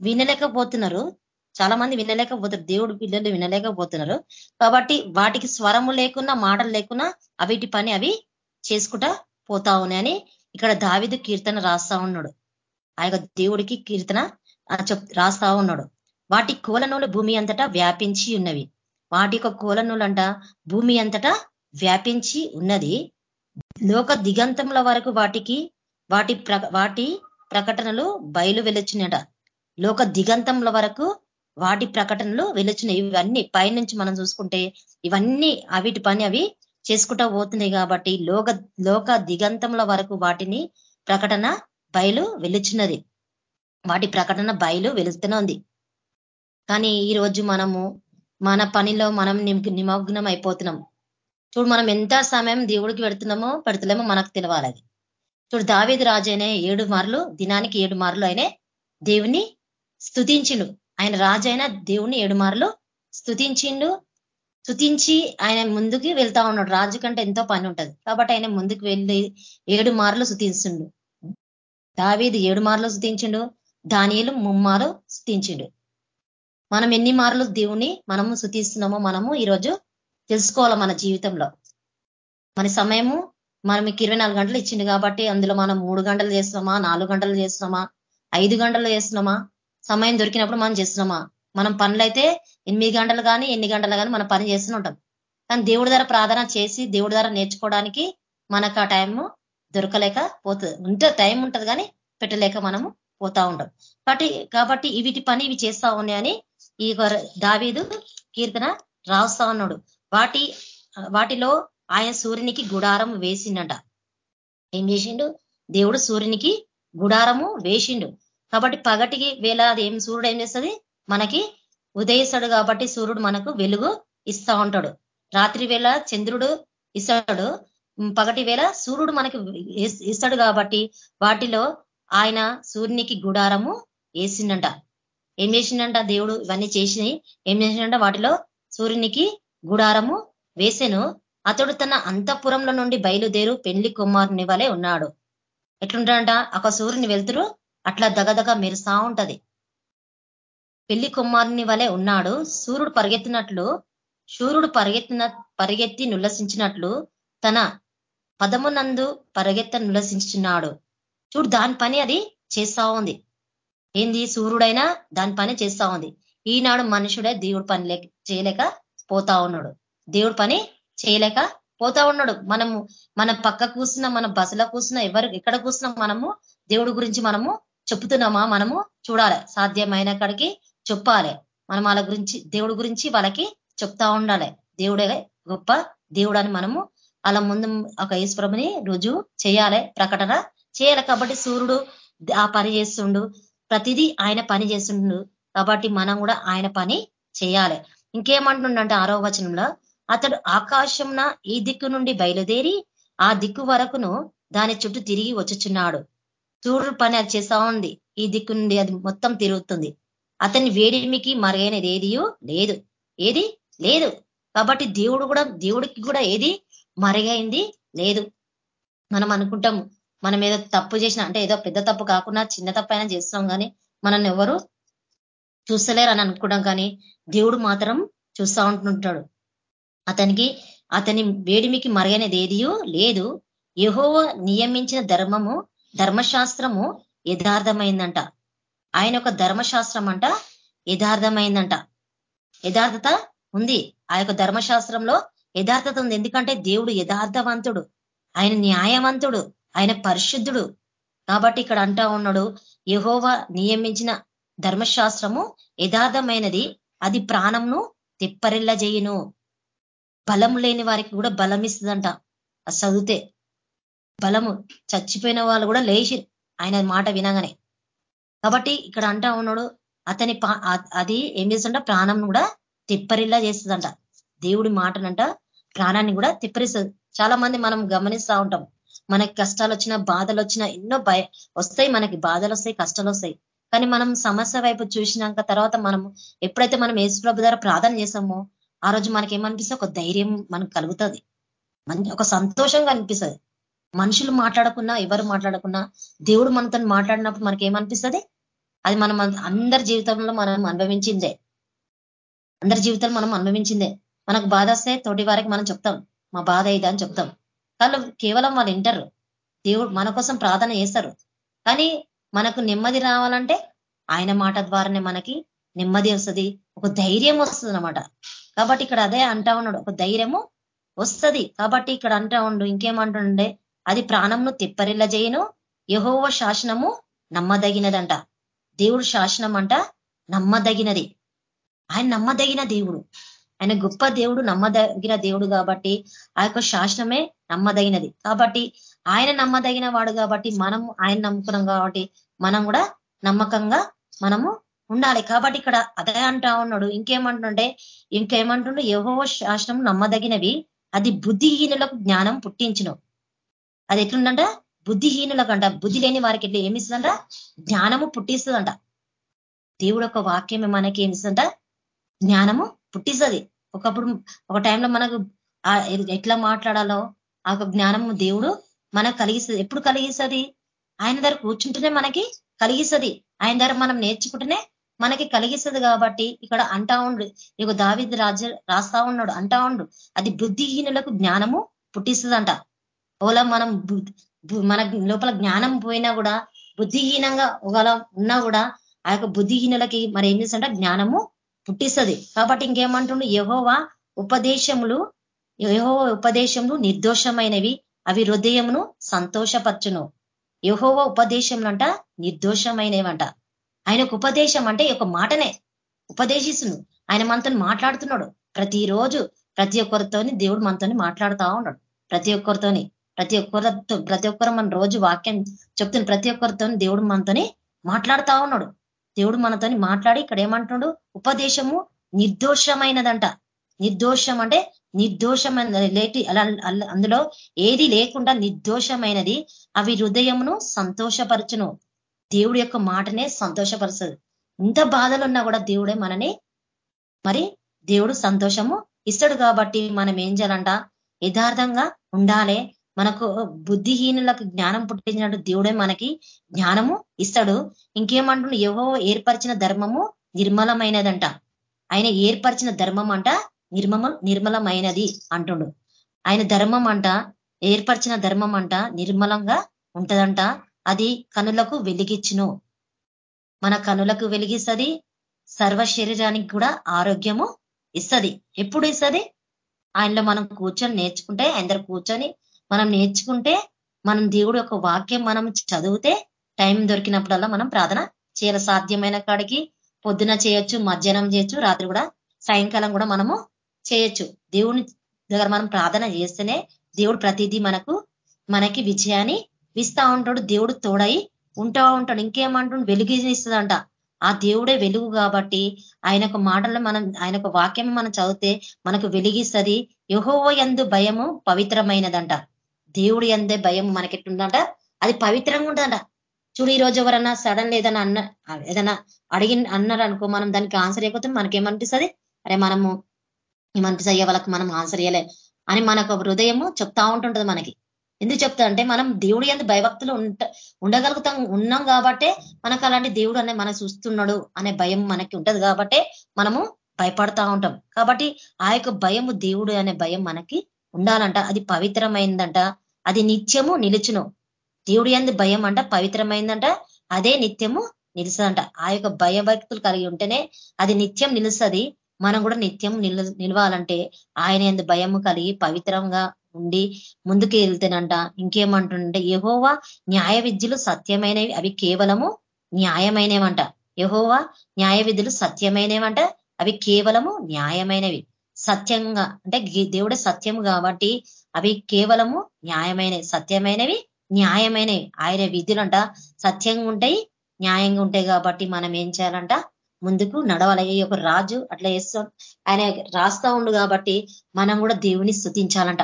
D: వినలేకపోతున్నారు. చాలా మంది వినలేకపోతారు దేవుడు పిల్లలు వినలేకపోతున్నారు. కాబట్టి వాటికి స్వరము లేకున్నా మాటలు లేకున్నా అవిటి పని అవి చేసుకుంటా పోతా ఉన్నాయని ఇక్కడ దావిదు కీర్తన రాస్తా ఉన్నాడు. ఆ దేవుడికి కీర్తన చెప్ రాస్తా ఉన్నాడు. వాటి కోలనూలు భూమి అంతటా వ్యాపించి ఉన్నవి. వాటి యొక్క కోలనులంట భూమి అంతటా వ్యాపించి ఉన్నది. లోక దిగంతముల వరకు వాటికి వాటి వాటి ప్రకటనలు బయలు వెళ్ళొచ్చినట లోక దిగంతముల వరకు వాటి ప్రకటనలు వెళ్ళొచ్చినాయి ఇవన్నీ పైనుంచి మనం చూసుకుంటే ఇవన్నీ అవిటి పని అవి చేసుకుంటా పోతున్నాయి కాబట్టి లోక లోక దిగంతముల వరకు వాటిని ప్రకటన బయలు వెలుచున్నది వాటి ప్రకటన బయలు వెలుస్తూనే ఉంది. కానీ ఈ రోజు మనము మన పనిలో మనం నిమగ్నం అయిపోతున్నాం. చూడు మనం ఎంత సమయం దేవుడికి పెడుతున్నామో పెడుతున్నామో మనకు తెలవాలి అది. చూడు దావేది రాజు అయినే ఏడు మార్లు దినానికి ఏడు మార్లు అయినే దేవుని స్థుతించిండు ఆయన రాజు అయిన దేవుని ఏడు మార్లు స్థుతించిండు స్థుతించి ఆయన ముందుకి వెళ్తా ఉన్నాడు. రాజు కంటే ఎంతో పని ఉంటది. కాబట్టి ఆయన ముందుకు వెళ్ళి ఏడు మార్లు స్థుతిస్తుండు దావీది ఏడు మార్లు స్థుతించిండు దానియలు ముమ్మారు స్థుతించిండు మనం ఎన్ని మార్లు దేవుని మనము సుతిస్తున్నామో మనము ఈరోజు తెలుసుకోవాలి మన జీవితంలో. మన సమయము మనకి ఇరవై నాలుగు గంటలు ఇచ్చింది కాబట్టి అందులో మనం మూడు గంటలు చేస్తున్నామా నాలుగు గంటలు చేస్తున్నామా ఐదు గంటలు చేస్తున్నామా సమయం దొరికినప్పుడు మనం చేస్తున్నామా? మనం పనులైతే ఎనిమిది గంటలు కానీ ఎన్ని గంటలు కానీ మనం పని చేస్తూనే ఉంటాం. కానీ దేవుడి ద్వారా ప్రార్థన చేసి దేవుడి ద్వారా నేర్చుకోవడానికి మనకు ఆ టైము దొరకలేక పోతుంది ఉంటే టైం ఉంటుంది కానీ పెట్టలేక మనము పోతా ఉంటాం. కాబట్టి కాబట్టి వీటి పని ఇవి చేస్తా ఉన్నాయని ఈ దావీదు కీర్తన రాస్తా ఉన్నాడు వాటి వాటిలో ఆయన సూర్యునికి గుడారం వేసిండట. ఏం చేసిండు? దేవుడు సూర్యునికి గుడారము వేసిండు. కాబట్టి పగటికి వేళ అది ఏం సూర్యుడు ఏం చేస్తుంది? మనకి ఉదయిస్తాడు కాబట్టి సూర్యుడు మనకు వెలుగు ఇస్తా ఉంటాడు. రాత్రి వేళ చంద్రుడు ఇస్తాడు. పగటి వేళ సూర్యుడు మనకి ఇస్తాడు కాబట్టి వాటిలో ఆయన సూర్యునికి గుడారము వేసిండంట. ఏం చేసిండంట దేవుడు? ఇవన్నీ చేసి ఏం చేసిండంట? వాటిలో సూర్యునికి గుడారము వేసెను. అతడు తన అంతఃపురంలో నుండి బయలుదేరు పెళ్ళి కుమారుని వలె ఉన్నాడు. ఎట్లుంటాడంట? ఒక సూర్యుని వెళ్తురు అట్లా దగదగ మెరుస్తా ఉంటది. పెళ్ళి కుమారుని వలె ఉన్నాడు. సూర్యుడు పరిగెత్తినట్లు సూర్యుడు పరిగెత్తిన పరిగెత్తి నుల్లసించినట్లు తన పదమునందు పరిగెత్త నుల్లసించున్నాడు చూడు దాని పని అది చేస్తా ఉంది. ఏంది? సూర్యుడైనా దాని పని చేస్తా ఉంది. ఈనాడు మనుషుడే దేవుడు పని చేయలేక పోతా ఉన్నాడు. దేవుడు పని చేయలేక పోతా ఉన్నాడు. మనము మన పక్క కూర్చున్న మన బసలో కూసిన ఎవరు ఎక్కడ కూసినా మనము దేవుడి గురించి మనము చెప్తున్నామా మనము చూడాలి. సాధ్యమైన కాడికి చెప్పాలి. మనం వాళ్ళ గురించి దేవుడి గురించి వాళ్ళకి చెప్తా ఉండాలి. దేవుడే గొప్ప దేవుడు అని మనము అలా ముందు ఒక ఈశ్వరముని రుజువు చేయాలి. ప్రకటన చేయాలి. కాబట్టి సూర్యుడు ఆ పని చేస్తుండు. ప్రతిదీ ఆయన పని చేస్తుండు. కాబట్టి మనం కూడా ఆయన పని చేయాలి. ఇంకేమంటుండంటే ఆరో వచనంలో అతడు ఆకాశంన ఈ దిక్కు నుండి బయలుదేరి ఆ దిక్కు వరకును దాని చుట్టూ తిరిగి వచ్చుచున్నాడు. చూడు పని అది చేస్తా ఉంది. ఈ దిక్కు నుండి అది మొత్తం తిరుగుతుంది. అతని వేడిమికి మరుగైనది ఏదియో లేదు. ఏది? లేదు. కాబట్టి దేవుడు కూడా దేవుడికి కూడా ఏది మరుగైంది లేదు. మనం అనుకుంటాము మనం ఏదో తప్పు చేసిన అంటే ఏదో పెద్ద తప్పు కాకుండా చిన్న తప్పు అయినా చేస్తున్నాం కానీ మనల్ని ఎవరు చూస్తలేరు అని కానీ దేవుడు మాత్రం చూస్తా ఉంటుంటాడు. అతనికి అతని వేడిమికి మరగనేది ఏదియో లేదు. యహోవ నియమించిన ధర్మము ధర్మశాస్త్రము యథార్థమైందంట. ఆయన యొక్క ధర్మశాస్త్రం అంట యథార్థమైందంట. యథార్థత ఉంది. ఆ యొక్క ధర్మశాస్త్రంలో యథార్థత ఉంది. ఎందుకంటే దేవుడు యథార్థవంతుడు. ఆయన న్యాయవంతుడు. ఆయన పరిశుద్ధుడు. కాబట్టి ఇక్కడ అంటా ఉన్నాడు యహోవ నియమించిన ధర్మశాస్త్రము యథార్థమైనది అది ప్రాణంను తిప్పరిల్ల చేయును బలం లేని వారికి కూడా బలం ఇస్తుందంట అది చదివితే బలము చచ్చిపోయిన వాళ్ళు కూడా లేచి ఆయన మాట వినగానే. కాబట్టి ఇక్కడ అంటా ఉన్నాడు అతని అది ఏం చేస్తుంట ప్రాణం కూడా తిప్పరిల్లా చేస్తుందంట దేవుడి మాటనంట ప్రాణాన్ని కూడా తిప్పరిస్తుంది. చాలా మంది మనం గమనిస్తూ ఉంటాం మనకి కష్టాలు వచ్చినా బాధలు వచ్చినా ఎన్నో భయ వస్తాయి మనకి బాధలు వస్తాయి కష్టాలు వస్తాయి కానీ మనం సమస్య వైపు చూసినాక తర్వాత మనం ఎప్పుడైతే మనం యేసుప్రభు ద్వారా ప్రార్థన చేసామో ఆ రోజు మనకి ఏమనిపిస్తే ఒక ధైర్యం మనకు కలుగుతుంది. ఒక సంతోషంగా అనిపిస్తుంది. మనుషులు మాట్లాడకున్నా ఎవరు మాట్లాడకున్నా దేవుడు మనతో మాట్లాడినప్పుడు మనకి ఏమనిపిస్తుంది అది మనం అందరి జీవితంలో మనం అనుభవించిందే. అందరి జీవితంలో మనం అనుభవించిందే. మనకు బాధ వస్తే తోటి వారికి మనం చెప్తాం. మా బాధ ఇదా అని చెప్తాం. వాళ్ళు కేవలం వాళ్ళు వింటారు. దేవుడు మన కోసం ప్రార్థన చేస్తారు. కానీ మనకు నెమ్మది రావాలంటే ఆయన మాట ద్వారానే మనకి నెమ్మది వస్తుంది ఒక ధైర్యం వస్తుంది అనమాట కాబట్టి ఇక్కడ అదే అంటా ఉన్నాడు ఒక ధైర్యము వస్తుంది. కాబట్టి ఇక్కడ అంటా ఉండు ఇంకేమంటుండే అది ప్రాణంను తిప్పరిల్ల చేయను యహోవ శాసనము నమ్మదగినదంట. దేవుడు శాసనం అంట నమ్మదగినది. ఆయన నమ్మదగిన దేవుడు. ఆయన గొప్ప దేవుడు నమ్మదగిన దేవుడు కాబట్టి ఆ యొక్క శాసనమే నమ్మదగినది. కాబట్టి ఆయన నమ్మదగిన వాడు కాబట్టి మనము ఆయన నమ్ముకున్నాం కాబట్టి మనం కూడా నమ్మకంగా మనము ఉండాలి. కాబట్టి ఇక్కడ అదే అంటా ఉన్నాడు. ఇంకేమంటుండే? ఇంకేమంటుండే? ఏవో శాసనం నమ్మదగినవి. అది బుద్ధిహీనులకు జ్ఞానం పుట్టించును. అది ఎట్లుందంట? బుద్ధిహీనులకంట. బుద్ధి లేని వారికి ఎట్లా ఏమిస్తుందంట? జ్ఞానము పుట్టిస్తుందంట. దేవుడు ఒక వాక్యమే మనకి ఏమిస్తుందంట? జ్ఞానము పుట్టిస్తుంది. ఒకప్పుడు ఒక టైంలో మనకు ఎట్లా మాట్లాడాలో ఆ జ్ఞానము దేవుడు మనకు కలిగిస్తుంది. ఎప్పుడు కలిగిస్తుంది? ఆయన దగ్గర కూర్చుంటేనే మనకి కలిగిస్తుంది. ఆయన దగ్గర మనం నేర్చుకుంటేనే మనకి కలిగిస్తుంది కాబట్టి ఇక్కడ అంటా ఉండు. ఇక దావిద్ రాజు రాస్తా ఉన్నాడు అంటా ఉండు. అది బుద్ధిహీనులకు జ్ఞానము పుట్టిస్తుందంట. ఓలా మనం మన లోపల జ్ఞానం పోయినా కూడా బుద్ధిహీనంగా ఒకవేళ ఉన్నా కూడా ఆ యొక్క బుద్ధిహీనులకి మరి ఏం చేస్తుంటే జ్ఞానము పుట్టిస్తుంది. కాబట్టి ఇంకేమంటుండు? యహోవా ఉపదేశములు యహోవ ఉపదేశములు నిర్దోషమైనవి అవి హృదయమును సంతోషపరచును. యహోవ ఉపదేశములంట నిర్దోషమైనవంట. ఆయనకు ఉపదేశం అంటే ఒక మాటనే ఉపదేశిస్తును. ఆయన మనతో మాట్లాడుతున్నాడు. ప్రతిరోజు ప్రతి ఒక్కరితోని దేవుడు మనతోని మాట్లాడుతూ ఉన్నాడు. ప్రతి ఒక్కరితోని ప్రతి ఒక్కరితో ప్రతి ఒక్కరు మన రోజు వాక్యం చెప్తున్న ప్రతి ఒక్కరితో దేవుడు మనతోని మాట్లాడుతా ఉన్నాడు. దేవుడు మనతోని మాట్లాడి ఇక్కడ ఏమంటున్నాడు? ఉపదేశము నిర్దోషమైనదంట. నిర్దోషం అంటే నిర్దోషమైన లేటి అలా అందులో ఏది లేకుండా నిర్దోషమైనది అవి హృదయమును సంతోషపరచును. దేవుడి యొక్క మాటనే సంతోషపరుస్తుంది. ఇంత బాధలు ఉన్నా కూడా దేవుడే మనని మరి దేవుడు సంతోషము ఇస్తాడు కాబట్టి మనం ఏం చేయాలంట? యథార్థంగా ఉండాలి. మనకు బుద్ధిహీనులకు జ్ఞానం పుట్టించినట్టు దేవుడే మనకి జ్ఞానము ఇస్తాడు. ఇంకేమంటున్నాడు ఎవో ఏర్పరిచిన ధర్మము నిర్మలమైనదంట. ఆయన ఏర్పరిచిన ధర్మం అంట నిర్మమ నిర్మలమైనది అంటుండు. ఆయన ధర్మం అంట ఏర్పరిచిన ధర్మం అంట నిర్మలంగా ఉంటదంట. అది కనులకు వెలిగించును మన కనులకు వెలిగిస్తుంది సర్వ శరీరానికి కూడా ఆరోగ్యము ఇస్తుంది. ఎప్పుడు ఇస్తుంది? ఆయనలో మనం కూర్చొని నేర్చుకుంటే ఆయన కూర్చొని మనం నేర్చుకుంటే మనం దేవుడు యొక్క వాక్యం మనం చదివితే టైం దొరికినప్పుడల్లా మనం ప్రార్థన చేయాలి. సాధ్యమైన కాడికి పొద్దున చేయొచ్చు మధ్యాహ్నం చేయొచ్చు రాత్రి కూడా సాయంకాలం కూడా మనము చేయొచ్చు. దేవుని దగ్గర మనం ప్రార్థన చేస్తేనే దేవుడు ప్రతిదీ మనకు మనకి విజయాన్ని ఇస్తా ఉంటాడు. దేవుడు తోడై ఉంటా ఉంటాడు. ఇంకేమంటుండు? వెలుగునిస్తుందంట. ఆ దేవుడే వెలుగు కాబట్టి ఆయన మాటలు మనం ఆయన వాక్యం మనం చదివితే మనకు వెలిగిస్తుంది. యహోవ ఎందు భయము పవిత్రమైనదంట. దేవుడు ఎందే భయం మనకెట్టుందంట? అది పవిత్రంగా ఉంటుందంట. చూడు ఈ రోజు ఎవరన్నా సడన్ ఏదైనా అన్న ఏదైనా అడిగి అన్నారు అనుకో మనం దానికి ఆన్సర్ అయిపోతే మనకేమనిపిస్తుంది? అరే మనము ఏమనిపిస్తే అయ్యే వాళ్ళకి మనం ఆన్సర్ ఇవ్వలే అని మనకు హృదయము చెప్తా ఉంటుంటది మనకి. ఎందుకు చెప్తా అంటే మనం దేవుడు ఎందు భయభక్తులు ఉంట ఉండగలుగుతాం ఉన్నాం కాబట్టే మనకు అలాంటి దేవుడు అనే మన చూస్తున్నాడు అనే భయం మనకి ఉంటది కాబట్టే మనము భయపడతా ఉంటాం. కాబట్టి ఆ యొక్క భయము దేవుడు అనే భయం మనకి ఉండాలంట. అది పవిత్రమైందంట. అది నిత్యము నిలుచును. దేవుడు ఎందు భయం అంట పవిత్రమైందంట. అదే నిత్యము నిలుస్తుందంట. ఆ యొక్క భయభక్తులు కలిగి ఉంటేనే అది నిత్యం నిలుస్తుంది. మనం కూడా నిత్యం నిలవాలంటే ఆయన ఎందు భయము కలిగి పవిత్రంగా ఉండి ముందుకు వెళ్తేనంట. ఇంకేమంటుంటే యహోవా న్యాయ విద్యలు సత్యమైనవి అవి కేవలము న్యాయమైనవంట. యహోవా న్యాయ విధులు సత్యమైనవంట అవి కేవలము న్యాయమైనవి. సత్యంగా అంటే దేవుడే సత్యము కాబట్టి అవి కేవలము న్యాయమైనవి సత్యమైనవి న్యాయమైనవి. ఆయన విధులంట సత్యంగా ఉంటాయి న్యాయంగా ఉంటాయి కాబట్టి మనం ఏం చేయాలంట ముందుకు నడవాలి. ఒక రాజు అట్లా వేస్తాం ఆయన రాస్తా ఉండు కాబట్టి మనం కూడా దేవుని స్థుతించాలంట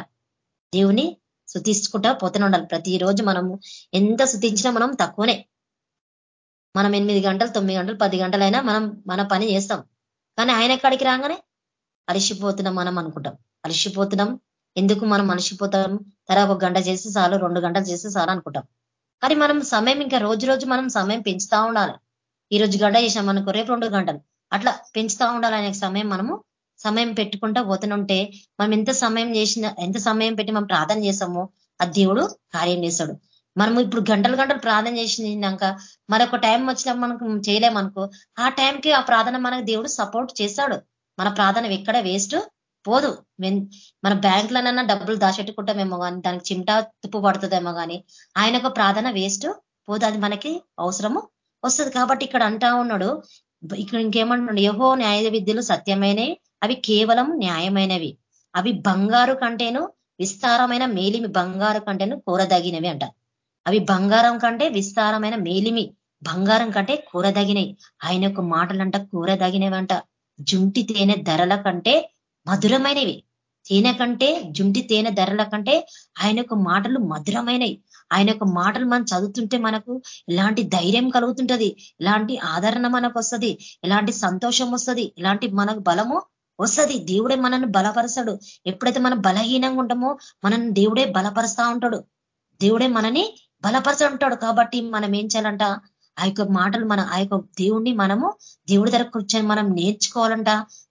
D: దేవుని శుతించుకుంటా పోతూనే ఉండాలి. ప్రతిరోజు మనము ఎంత శుతించినా మనం తక్కువనే. మనం ఎనిమిది గంటలు తొమ్మిది గంటలు పది గంటలైనా మనం మన పని చేస్తాం. కానీ ఆయన కాడికి రాగానే? అలిసిపోతున్నాం మనం అనుకుంటాం. అలసిపోతున్నాం. ఎందుకు మనం అలసిపోతాం తర్వాత ఒక గంట చేస్తే చాలు రెండు గంటలు చేస్తే చాలు అనుకుంటాం. కానీ మనం సమయం ఇంకా రోజు రోజు మనం సమయం పెంచుతా ఉండాలి. ఈ రోజు గంట చేసాం అనుకో రేపు రెండు గంటలు. అట్లా పెంచుతా ఉండాలి ఆయన సమయం మనము సమయం పెట్టుకుంటా పోతుంటే మనం ఎంత సమయం చేసిన ఎంత సమయం పెట్టి మనం ప్రార్థన చేసామో ఆ దేవుడు కార్యం చేస్తాడు. మనము ఇప్పుడు గంటలు గంటలు ప్రార్థన చేసినాక మరొక టైం వచ్చినా మనకు చేయలేమనుకో ఆ టైంకి ఆ ప్రార్థన మనకు దేవుడు సపోర్ట్ చేస్తాడు. మన ప్రార్థన ఎక్కడ వేస్ట్ పోదు. మన బ్యాంకులనన్నా డబ్బులు దాచెట్టుకుంటామేమో కానీ దానికి చిమ్టా తుప్పు పడుతుందేమో కానీ ఆయనకు ప్రార్థన వేస్ట్ పోదు. అది మనకి అవసరము వస్తుంది కాబట్టి ఇక్కడ అంటా ఉన్నాడు ఇక్కడ ఇంకేమంటున్నాడు యహో న్యాయ విద్యలు సత్యమైనవి అవి కేవలం న్యాయమైనవి. అవి బంగారు కంటేను విస్తారమైన మేలిమి బంగారు కంటేను కూరదగినవి అంట. అవి బంగారం కంటే విస్తారమైన మేలిమి బంగారం కంటే కూరదగినవి. ఆయన యొక్క మాటలంట కూరదగినవి అంట జుంటి తేనె ధరల కంటే మధురమైనవి. తేనె కంటే జుంటి తేనె ధరల కంటే ఆయన యొక్క మాటలు మధురమైనవి. ఆయన యొక్క మాటలు మనం చదువుతుంటే మనకు ఎలాంటి ధైర్యం కలుగుతుంటది ఎలాంటి ఆదరణ మనకు వస్తుంది ఎలాంటి సంతోషం వస్తుంది ఎలాంటి మనకు బలము వస్తుంది. దేవుడే మనల్ని బలపరచడు ఎప్పుడైతే మనం బలహీనంగా ఉంటామో మనల్ని దేవుడే బలపరుస్తా ఉంటాడు. దేవుడే మనని బలపరచ ఉంటాడు. కాబట్టి మనం ఏం చేయాలంట? ఆ యొక్క మాటలు మన ఆ యొక్క దేవుణ్ణి మనము దేవుడి దగ్గర కూర్చొని మనం నేర్చుకోవాలంట.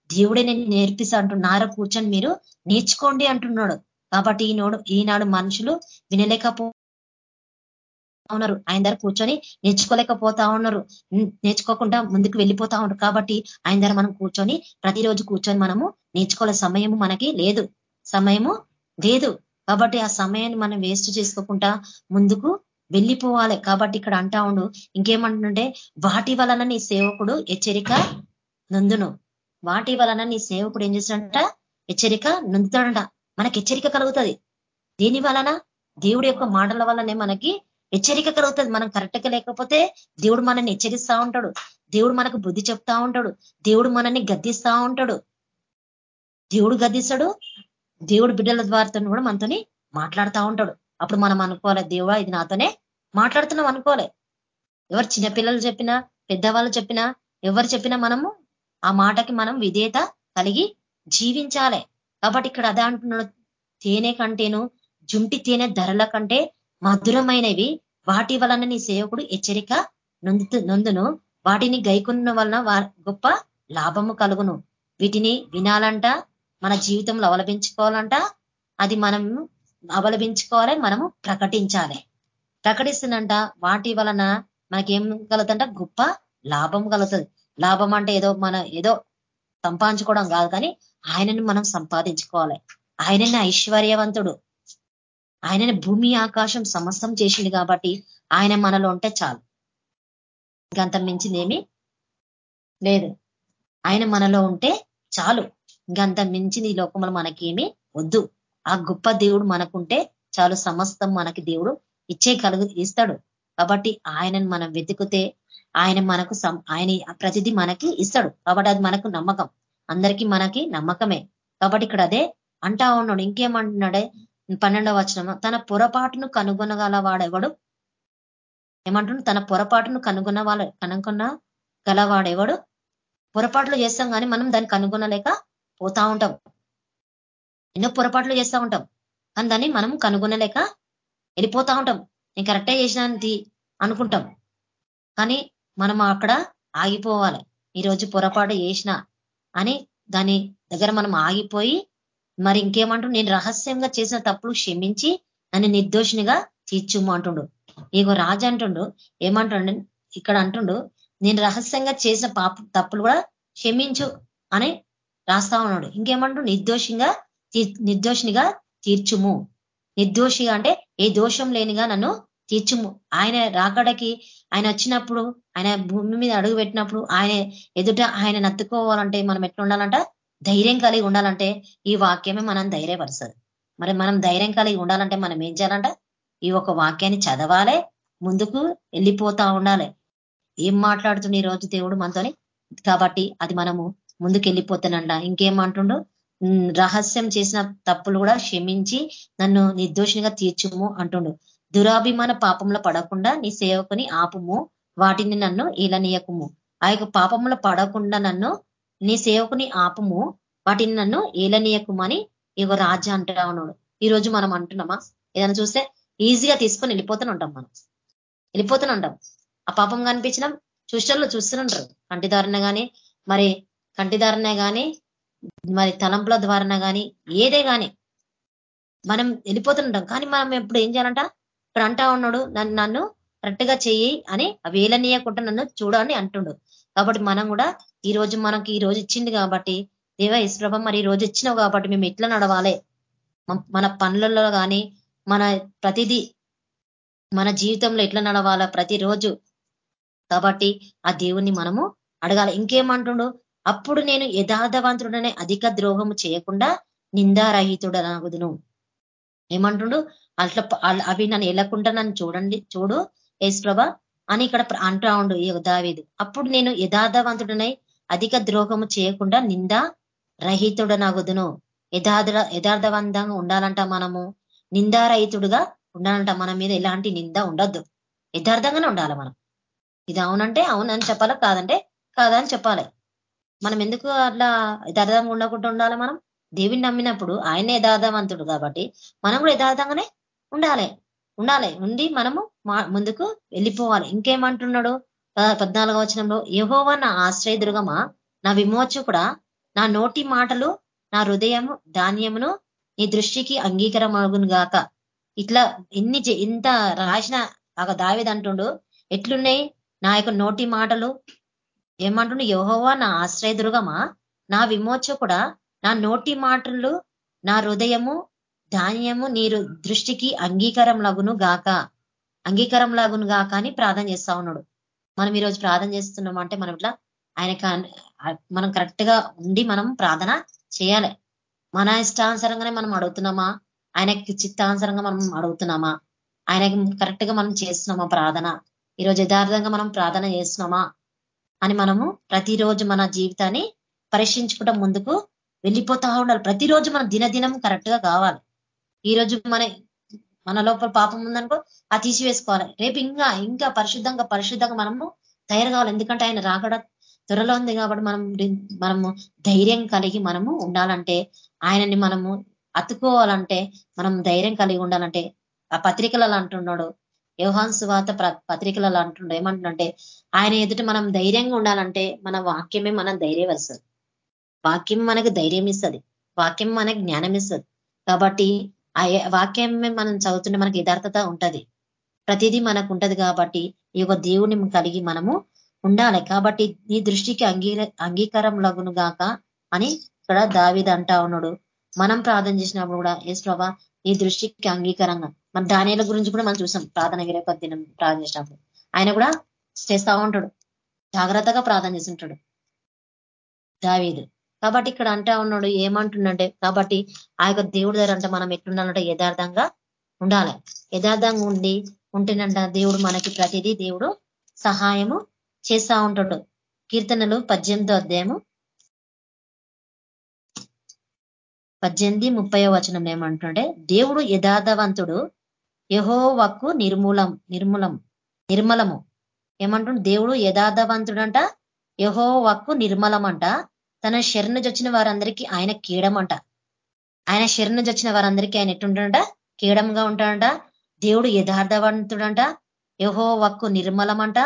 D: దేవుడే నేను నేర్పిస్తా అంటూ నార కూర్చొని మీరు నేర్చుకోండి అంటున్నాడు. కాబట్టి ఈనాడు ఈనాడు మనుషులు వినలేకపో ఉన్నారు. ఆయన దగ్గర కూర్చొని నేర్చుకోలేకపోతా ఉన్నారు. నేర్చుకోకుండా ముందుకు వెళ్ళిపోతా ఉన్నారు. కాబట్టి ఆయన దగ్గర మనం కూర్చొని ప్రతిరోజు కూర్చొని మనము నేర్చుకోలే సమయము మనకి లేదు. సమయము లేదు. కాబట్టి ఆ సమయాన్ని మనం వేస్ట్ చేసుకోకుండా ముందుకు వెళ్ళిపోవాలి. కాబట్టి ఇక్కడ అంటా ఉండు ఇంకేమంటుంటే వాటి వలన నీ సేవకుడు హెచ్చరిక నందును. వాటి వలన నీ సేవకుడు ఏం చేస్తాడంట? హెచ్చరిక నొందుతాడంట. మనకి హెచ్చరిక కలుగుతుంది. దీని వలన? దేవుడి యొక్క మాటల వల్లనే మనకి హెచ్చరిక కలుగుతుంది. మనం కరెక్ట్గా లేకపోతే దేవుడు మనల్ని హెచ్చరిస్తా ఉంటాడు. దేవుడు మనకు బుద్ధి చెప్తా ఉంటాడు. దేవుడు మనల్ని గద్దిస్తా ఉంటాడు. దేవుడు గద్దిస్తాడు. దేవుడు బిడ్డల ద్వారా కూడా మనతోని మాట్లాడుతూ ఉంటాడు. అప్పుడు మనం అనుకోవాలి దేవుడా ఇది నాతోనే మాట్లాడుతున్నాం అనుకోవాలి. ఎవరు చిన్నపిల్లలు చెప్పినా పెద్దవాళ్ళు చెప్పినా ఎవరు చెప్పినా మనము ఆ మాటకి మనం విధేయత కలిగి జీవించాలి. కాబట్టి ఇక్కడ అదే అంటున్నాడు తేనె కంటేను జుంటి తేనె ధరల కంటే మధురమైనవి. వాటి వలన నీ సేవకుడు హెచ్చరిక నొందు నొందును. వాటిని గైకున్న వలన గొప్ప లాభము కలుగును. వీటిని వినాలంట. మన జీవితంలో అవలంబించుకోవాలంట. అది మనం అవలంబించుకోవాలి మనము ప్రకటించాలి. ప్రకటిస్తుందంట. వాటి వలన మనకేం కలుగుతుంట గొప్ప లాభం కలుగుతుంది. లాభం అంటే ఏదో మన ఏదో సంపాదించుకోవడం కాదు కానీ ఆయనని మనం సంపాదించుకోవాలి. ఆయనని ఐశ్వర్యవంతుడు. ఆయనని భూమి ఆకాశం సమస్తం చేసింది కాబట్టి ఆయన మనలో ఉంటే చాలు. ఇంకంత మించిందేమి లేదు. ఆయన మనలో ఉంటే చాలు. ఇంకంత మించింది ఈ లోకంలో మనకేమి వద్దు. ఆ గొప్ప దేవుడు మనకుంటే చాలు. సమస్తం మనకి దేవుడు ఇచ్చే కలుగు ఇస్తాడు. కాబట్టి ఆయనను మనం వెతుకుతే ఆయన మనకు ఆయన ప్రతిదీ మనకి ఇస్తాడు. కాబట్టి అది మనకు నమ్మకం. అందరికీ మనకి నమ్మకమే. కాబట్టి ఇక్కడ అదే అంటా ఉన్నాడు. ఇంకేమంటున్నాడే? పన్నెండవ వచనం తన పొరపాటును కనుగొనగల వాడెవడు ఏమంటున్నాడు తన పొరపాటును కనుగొన్న వాళ్ళ కనుగొన్న గలవాడెవడు పొరపాట్లు చేస్తాం కానీ మనం దాన్ని కనుగొనలేక పోతా ఉంటాం. ఎన్నో పొరపాట్లు చేస్తూ ఉంటాం. కానీ దాన్ని మనం కనుగొనలేక వెళ్ళిపోతా ఉంటాం. నేను కరెక్టే చేసినానికి అనుకుంటాం. కానీ మనం అక్కడ ఆగిపోవాలి. ఈరోజు పొరపాటు చేసిన అని దాని దగ్గర మనం ఆగిపోయి మరి ఇంకేమంటుండు? నేను రహస్యంగా చేసిన తప్పులు క్షమించి నన్ను నిర్దోషినిగా తీర్చుము అంటుండు. ఇగో రాజు అంటుండు ఏమంటుండు? ఇక్కడ అంటుండు నేను రహస్యంగా చేసిన పాప తప్పులు కూడా క్షమించు అని రాస్తా ఉన్నాడు. ఇంకేమంటు నిర్దోషిగా నిర్దోషినిగా తీర్చుము. నిర్దోషిగా అంటే ఏ దోషం లేనిగా నన్ను తీర్చుము. ఆయన రాకడకి ఆయన వచ్చినప్పుడు ఆయన భూమి మీద అడుగు పెట్టినప్పుడు ఆయన ఎదుట ఆయన నత్తుకోవాలంటే మనం ఎట్లా ఉండాలంట ధైర్యం కలిగి ఉండాలంటే ఈ వాక్యమే మనం ధైర్యపరుస్తుంది. మరి మనం ధైర్యం కలిగి ఉండాలంటే మనం ఏం చేయాలంట ఈ ఒక వాక్యాన్ని చదవాలి ముందుకు వెళ్ళిపోతా ఉండాలి. ఏం మాట్లాడుతుంది ఈ రోజు దేవుడు మనతోని? కాబట్టి అది మనము ముందుకు వెళ్ళిపోతానంట. ఇంకేమంటుండు? రహస్యం చేసిన తప్పులు కూడా క్షమించి నన్ను నిర్దోషినిగా తీర్చుము అంటుండు. దురాభిమాన పాపంలో పడకుండా నీ సేవకుని ఆపుము. వాటిని నన్ను ఈలనీయకుము ఆ యొక్క పాపంలో పడకుండా నన్ను నీ సేవకుని ఆపము వాటిని నన్ను ఏలనీయకుమని ఇవ రాజా అంటా ఉన్నాడు. ఈ రోజు మనం అంటున్నామా? ఏదైనా చూస్తే ఈజీగా తీసుకొని వెళ్ళిపోతూనే ఉంటాం మనం. వెళ్ళిపోతూనే ఉంటాం. ఆ పాపం కనిపించినాం చూసేళ్ళు చూస్తుంటారు కంటిదారణ కానీ మరి కంటిదారణ కానీ మరి తలంపుల ద్వారా కానీ ఏదే కానీ మనం వెళ్ళిపోతుంటాం కానీ మనం ఎప్పుడు ఏం చేయాలంట? ఇప్పుడు అంటా ఉన్నాడు నన్ను నన్ను కరెక్ట్గా చెయ్యి అని వేలనీయకుండా నన్ను చూడని అంటుండు. కాబట్టి మనం కూడా ఈ రోజు మనకి ఈ రోజు ఇచ్చింది కాబట్టి దేవ ఇస్ప్రభ మరి ఈ రోజు ఇచ్చినావు కాబట్టి మేము ఎట్లా నడవాలి? మన పనులలో కానీ మన ప్రతిదీ మన జీవితంలో ఎట్లా నడవాలా ప్రతిరోజు? కాబట్టి ఆ దేవుణ్ణి మనము అడగాలి. ఇంకేమంటుండు? అప్పుడు నేను యథార్థవంతుడనే అధిక ద్రోహము చేయకుండా నిందారహితుడనగుదును. ఏమంటుండు? అట్లా అవి నన్ను వెళ్ళకుండా నన్ను చూడండి చూడు. ఏసుప్రభ అని ఇక్కడ అంటా ఉండు ఈ దావీదు అప్పుడు నేను యథార్థవంతుడనై అధిక ద్రోహము చేయకుండా నింద రహితుడనగుదును. యథార్థ యథార్థవంతంగా ఉండాలంట మనము. నిందారహితుడుగా ఉండాలంట మన మీద ఎలాంటి నింద ఉండద్దు. యథార్థంగానే ఉండాలి మనం. ఇది అవునంటే అవునని చెప్పాలా? కాదంటే కాదని చెప్పాలి. మనం ఎందుకు అట్లా యథార్థంగా ఉండకుండా ఉండాలి మనం? దేవిని నమ్మినప్పుడు ఆయన యథార్థవంతుడు కాబట్టి మనం కూడా యథార్థంగానే ఉండాలి. ఉండాలి. ఉండి మనము ముందుకు వెళ్ళిపోవాలి. ఇంకేమంటున్నాడు? పద్నాలుగో వచనంలో యహోవ నా ఆశ్రయదుర్గమా నా విమోచకుడా? నా నోటి మాటలు నా హృదయము ధాన్యమును నీ దృష్టికి అంగీకారమగును గాక. ఇట్లా ఎన్ని ఇంత రాసిన ఒక దావిది అంటుండు ఎట్లున్నాయి? నా యొక్క నోటి మాటలు. ఏమంటుండు? యహోవా నా ఆశ్రయదుర్గమా నా విమోచకుడా? నా నోటి మాటలు నా హృదయము ధాన్యము నీరు దృష్టికి అంగీకారం లగును గాక. అంగీకారం లాగును గాక అని ప్రార్థన చేస్తా ఉన్నాడు. మనం ఈరోజు ప్రార్థన చేస్తున్నాం అంటే మనం ఇట్లా ఆయన మనం కరెక్ట్గా ఉండి మనం ప్రార్థన చేయాలి. మన ఇష్టానుసరంగానే మనం అడుగుతున్నామా? ఆయనకి చిత్తానుసరంగా మనం అడుగుతున్నామా? ఆయనకి కరెక్ట్గా మనం చేస్తున్నామా ప్రార్థన? ఈరోజు యథార్థంగా మనం ప్రార్థన చేస్తున్నామా? అని మనము ప్రతిరోజు మన జీవితాన్ని పరీక్షించుకుంటూ ముందుకు వెళ్ళిపోతా ఉండాలి. ప్రతిరోజు మన దినదినం కరెక్ట్గా కావాలి. ఈరోజు మన మన లోపల పాపం ఉందనుకో ఆ తీసివేసుకోవాలి. రేపు ఇంకా ఇంకా పరిశుద్ధంగా పరిశుద్ధంగా మనము తయారు కావాలి. ఎందుకంటే ఆయన రాకడ త్వరలో ఉంది కాబట్టి మనం మనము ధైర్యం కలిగి మనము ఉండాలంటే ఆయనని మనము అతుకోవాలంటే మనం ధైర్యం కలిగి ఉండాలంటే ఆ పత్రికలలో అంటున్నాడు. యోహాన్ సువాత పత్రికలలో అంటున్నాడు. ఏమంటుండే ఆయన ఎదుట మనం ధైర్యంగా ఉండాలంటే మన వాక్యమే మనం ధైర్యం వస్తుంది వాక్యం మనకు ధైర్యం ఇస్తుంది. వాక్యం మనకు జ్ఞానం ఇస్తుంది. కాబట్టి ఆ వాక్యమే మనం చదువుతుంటే మనకి యథార్థత ఉంటది. ప్రతిదీ మనకు ఉంటది కాబట్టి ఈ యొక్క దేవుని కలిగి మనము ఉండాలి. కాబట్టి నీ దృష్టికి అంగీ అంగీకారం లగును గాక అని ఇక్కడ దావిద అంటా ఉన్నాడు. మనం ప్రార్థన చేసినప్పుడు కూడా ఏ ప్రభా నీ దృష్టికి అంగీకారంగా. మన ధాన్యాల గురించి కూడా మనం చూసాం ప్రార్థన విరక దినం ప్రార్థన చేసినప్పుడు. ఆయన కూడా చేస్తా ఉంటాడు. జాగ్రత్తగా ప్రార్థన చేస్తుంటాడు. దావీదు. కాబట్టి ఇక్కడ అంటా ఉన్నాడు ఏమంటుండంటే కాబట్టి ఆ యొక్క దేవుడి దగ్గర అంటే మనం ఎట్లుండాలంటే యథార్థంగా ఉండాలి. యథార్థంగా ఉండి ఉంటేనంట దేవుడు మనకి ప్రతిదీ దేవుడు సహాయము చేస్తా ఉంటాడు. కీర్తనలు పద్దెనిమిదో అధ్యాయము పద్దెనిమిది ముప్పై వచనం ఏమంటుండే దేవుడు యథార్థవంతుడు యహోవక్కు నిర్మూలం నిర్మూలం నిర్మలము. ఏమంటుండే? దేవుడు యథార్థవంతుడంట యహోవక్కు నిర్మలం అంట తన శరణు చొచ్చిన వారందరికీ ఆయన కీడమంట. ఆయన శరణు చొచ్చిన వారందరికీ ఆయన ఎట్టుంటాడంట? కీడంగా ఉంటాడంట. దేవుడు యథార్థవంతుడంట. యహో వక్కు నిర్మలమంట.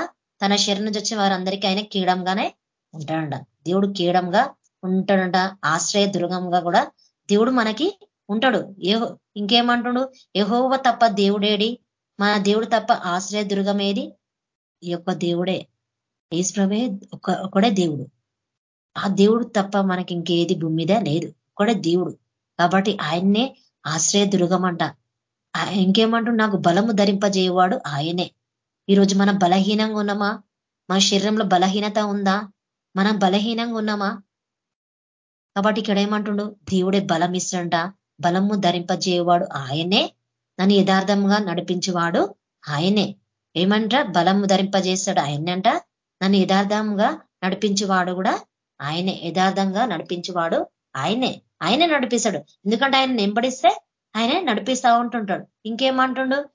D: తన శరణు చొచ్చిన వారందరికీ ఆయన కీడంగానే ఉంటాడంట. దేవుడు కీడంగా ఉంటాడంట. ఆశ్రయ దుర్గంగా కూడా దేవుడు మనకి ఉంటాడు. ఏహో ఇంకేమంటుడు? యహోవ తప్ప దేవుడేడి? మన దేవుడు తప్ప ఆశ్రయ దుర్గమేది? ఈ యొక్క దేవుడే. ఈశ్వరమే ఒక ఒకడే దేవుడు. ఆ దేవుడు తప్ప మనకి ఇంకేది భూమి మీద లేదు. కూడా దేవుడు. కాబట్టి ఆయన్నే ఆశ్రయ దుర్గమంట ఇంకేమంటు నాకు బలము ధరింపజేయవాడు ఆయనే. ఈరోజు మనం బలహీనంగా ఉన్నామా? మన శరీరంలో బలహీనత ఉందా? మనం బలహీనంగా ఉన్నామా? కాబట్టి ఇక్కడ ఏమంటుండు దేవుడే బలం ఇస్తుంట బలము ధరింపజేయవాడు ఆయనే. నన్ను యథార్థంగా నడిపించేవాడు ఆయనే. ఏమంట బలము ధరింపజేస్తాడు ఆయనంట నన్ను యథార్థంగా నడిపించేవాడు కూడా ఆయనే యథార్థంగా నడిపించేవాడు ఆయనే. ఆయనే నడిపిస్తాడు. ఎందుకంటే ఆయన నింపడిస్తే ఆయనే నడిపిస్తా ఉంటుంటాడు. ఇంకేమంటుండు?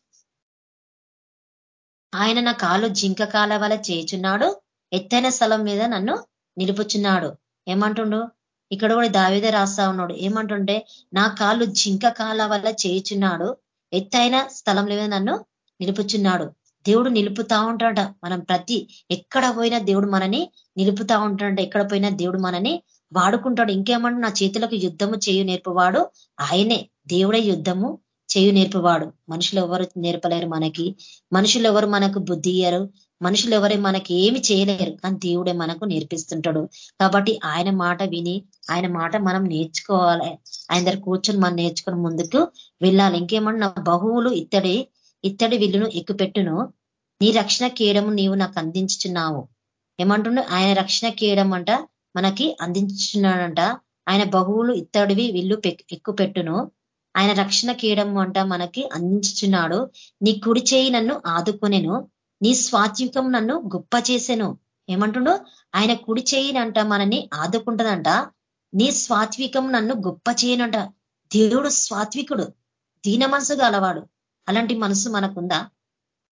D: ఆయన నా కాలు జింక కాల వల్ల చేయుచున్నాడు. ఎత్తైన స్థలం మీద నన్ను నిలుపుచున్నాడు. ఏమంటుండు? ఇక్కడ కూడా దావిదే రాస్తా ఉన్నాడు. ఏమంటుంటే నా కాళ్ళు జింక కాల వల్ల చేయుచున్నాడు. ఎత్తైన స్థలం మీద నన్ను నిలుపుచున్నాడు. దేవుడు నిలుపుతా ఉంటాడ మనం ప్రతి ఎక్కడ పోయినా దేవుడు మనని నిలుపుతా ఉంటాడు ఎక్కడ పోయినా దేవుడు మనని వాడుకుంటాడు. ఇంకేమన్నా నా చేతులకు యుద్ధము చేయు నేర్పువాడు ఆయనే. దేవుడే యుద్ధము చేయు నేర్పువాడు. మనుషులు ఎవరు నేర్పలేరు మనకి. మనుషులు ఎవరు మనకు బుద్ధి ఇయ్యరు. మనుషులు ఎవరే మనకి ఏమి చేయలేరు. కానీ దేవుడే మనకు నేర్పిస్తుంటాడు. కాబట్టి ఆయన మాట విని ఆయన మాట మనం నేర్చుకోవాలి. ఆయన దగ్గర కూర్చొని మనం నేర్చుకుని ముందుకు వెళ్ళాలి. ఇంకేమన్నా బహువులు ఇత్తడి ఇత్తడి విల్లును ఎక్కుపెట్టును. నీ రక్షణ కీయడము నీవు నాకు అందించుచున్నావు. ఏమంటుండు? ఆయన రక్షణ కీయడం అంట మనకి అందించున్నాడంట ఆయన బహువులు ఇత్తడివి విల్లు ఎక్కుపెట్టును. ఆయన రక్షణ కీయడం అంట మనకి అందించుచున్నాడు. నీ కుడి చేయి నన్ను ఆదుకొనెను. నీ స్వాత్వికం నన్ను గొప్ప చేసెను ఏమంటుండో? ఆయన కుడి చేయినంట మనని ఆదుకుంటుందంట. నీ స్వాత్వికం నన్ను గొప్ప చేయనంట దేవుడు స్వాత్వికుడు. దీన మనసు గలవాడు. అలాంటి మనసు మనకుందా?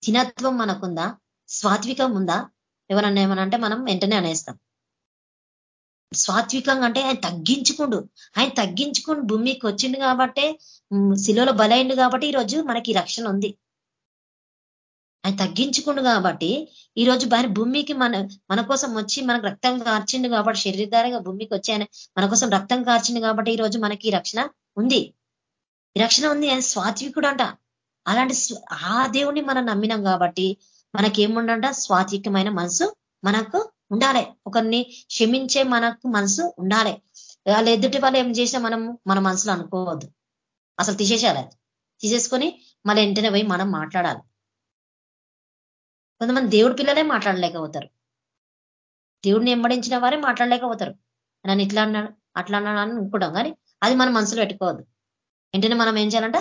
D: దినత్వం మనకుందా? స్వాత్వికం ఉందా? ఎవరన్నా ఏమనంటే మనం వెంటనే అనేస్తాం. స్వాత్వికంగా అంటే ఆయన తగ్గించుకుండు. ఆయన తగ్గించుకుని భూమికి వచ్చిండు కాబట్టే శిలోలో బలైండు కాబట్టి ఈరోజు మనకి రక్షణ ఉంది. ఆయన తగ్గించుకుండు కాబట్టి ఈరోజు ఆయన భూమికి మన మన కోసం వచ్చి మనకు రక్తం కార్చిండు కాబట్టి శరీరధారంగా భూమికి వచ్చి ఆయన మన కోసం రక్తం కార్చిండు కాబట్టి ఈరోజు మనకి రక్షణ ఉంది. రక్షణ ఉంది. ఆయన స్వాత్వికుడు అంట అలాంటి ఆ దేవుణ్ణి మనం నమ్మినాం కాబట్టి మనకేముండ స్వాతీకమైన మనసు మనకు ఉండాలి. ఒకరిని క్షమించే మనకు మనసు ఉండాలి. వాళ్ళు ఎదుటి వాళ్ళు ఏం చేసినా మనం మన మనసులో అనుకోవద్దు. అసలు తీసేసేయాలి తీసేసుకొని మళ్ళీ వెంటనే పోయి మనం మాట్లాడాలి. కొంతమంది దేవుడి పిల్లలే మాట్లాడలేకపోతారు. దేవుడిని ఎంబడించిన వారే మాట్లాడలేకపోతారు. నన్ను ఇట్లా అన్నాడు అట్లా అన్నాడు అని అనుకుంటాం. కానీ అది మనం మనసులో పెట్టుకోవద్దు. వెంటనే మనం ఏం చేయాలంట?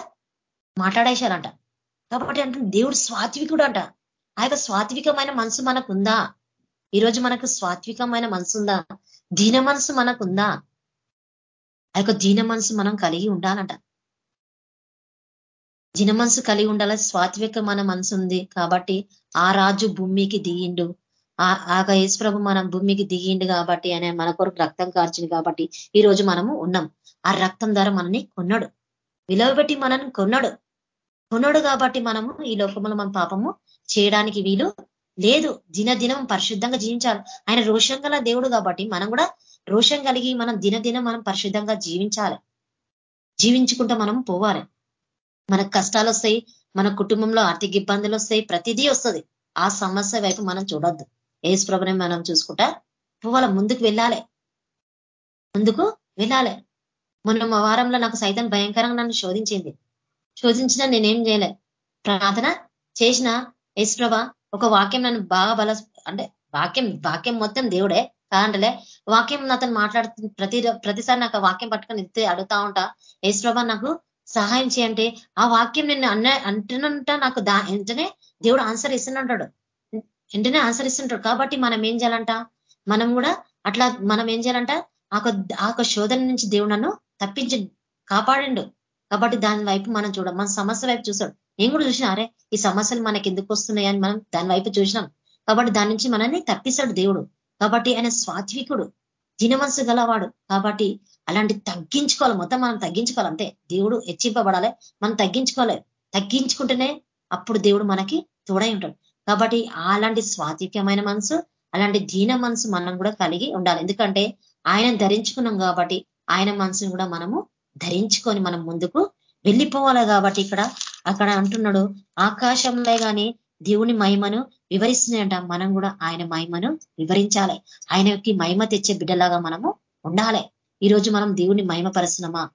D: మాట్లాడేశారంట కాబట్టి అంటే దేవుడు స్వాత్వికుడు అంట ఆ యొక్క స్వాత్వికమైన మనసు మనకుందా? ఈరోజు మనకు స్వాత్వికమైన మనసు ఉందా దీన మనసు మనకుందా? ఆ యొక్క దీన మనసు మనం కలిగి ఉండాలంట. దిన మనసు కలిగి ఉండాలి స్వాత్వికమైన మనసు ఉంది కాబట్టి ఆ రాజు భూమికి దిగిండు. ఆ యేసుప్రభు మనం భూమికి దిగిండు కాబట్టి ఆయన మన కొరకు రక్తం కార్చింది కాబట్టి ఈ రోజు మనము ఉన్నాం. ఆ రక్తం ద్వారా మనని కొన్నాడు. విలువబెట్టి మనల్ని కొన్నాడు. కొన్నాడు కాబట్టి మనము ఈ లోకంలో మన పాపము చేయడానికి వీలు లేదు. దినదినం పరిశుద్ధంగా జీవించాలి. ఆయన రోషం గల దేవుడు కాబట్టి మనం కూడా రోషం కలిగి మనం దినదినం మనం పరిశుద్ధంగా జీవించాలి. జీవించుకుంటూ మనం పోవాలి. మనకు కష్టాలు వస్తాయి మన కుటుంబంలో ఆర్థిక ఇబ్బందులు వస్తాయి ప్రతిదీ వస్తుంది. ఆ సమస్య వైపు మనం చూడొద్దు. ఏసు ప్రభుని మనం చూసుకుంటా పోవాల ముందుకు వెళ్ళాలి. ముందుకు వెళ్ళాలి. మొన్న వారంలో నాకు సైతం భయంకరంగా నన్ను శోధించింది. శోధించినా నేనేం చేయలే. ప్రార్థన చేసిన ప్రభ ఒక వాక్యం నన్ను బాగా బల అంటే వాక్యం వాక్యం మొత్తం దేవుడే కాదంటలే. వాక్యం అతను మాట్లాడుతుంది ప్రతి ప్రతిసారి నాకు వాక్యం పట్టుకొని ఇస్తే అడుగుతా ఉంటా. ప్రభ నాకు సహాయం చేయంటే ఆ వాక్యం నిన్ను అన్న అంటున్నంట నాకు దా వెంటనే దేవుడు ఆన్సర్ ఇస్తున్నంటాడు. వెంటనే ఆన్సర్ ఇస్తుంటాడు. కాబట్టి మనం ఏం చేయాలంట? మనం కూడా అట్లా మనం ఏం చేయాలంట? ఆ యొక్క శోధన నుంచి దేవుడు నన్ను తప్పించి కాపాడిండు. కాబట్టి దాని వైపు మనం చూడం. మన సమస్య వైపు చూసాడు. నేను కూడా చూసిన అరే ఈ సమస్యలు మనకి ఎందుకు వస్తున్నాయి అని మనం దాని వైపు చూసినాం. కాబట్టి దాని నుంచి మనల్ని తప్పిస్తాడు దేవుడు. కాబట్టి ఆయన స్వాత్వికుడు దినమనసు గలవాడు. కాబట్టి అలాంటి తగ్గించుకోవాలి. మొత్తం మనం తగ్గించుకోవాలి అంతే. దేవుడు హెచ్చింపబడాలి. మనం తగ్గించుకోవాలి. తగ్గించుకుంటేనే అప్పుడు దేవుడు మనకి తోడై ఉంటాడు. కాబట్టి అలాంటి స్వాతిక్యమైన మనసు అలాంటి దీన మనసు మనం కూడా కలిగి ఉండాలి. ఎందుకంటే ఆయన ధరించుకున్నాం కాబట్టి ఆయన మనసును కూడా మనము ధరించుకొని మనం ముందుకు వెళ్ళిపోవాలి కాబట్టి ఇక్కడ అక్కడ అంటున్నాడు ఆకాశంలో కానీ దేవుని మహిమను వివరిస్తున్నాయంట మనం కూడా ఆయన మహిమను వివరించాలి. ఆయనకి మహిమ తెచ్చే బిడ్డలాగా మనము ఉండాలి. ఈరోజు మనం దేవుని మహిమ పరుస్తున్నామా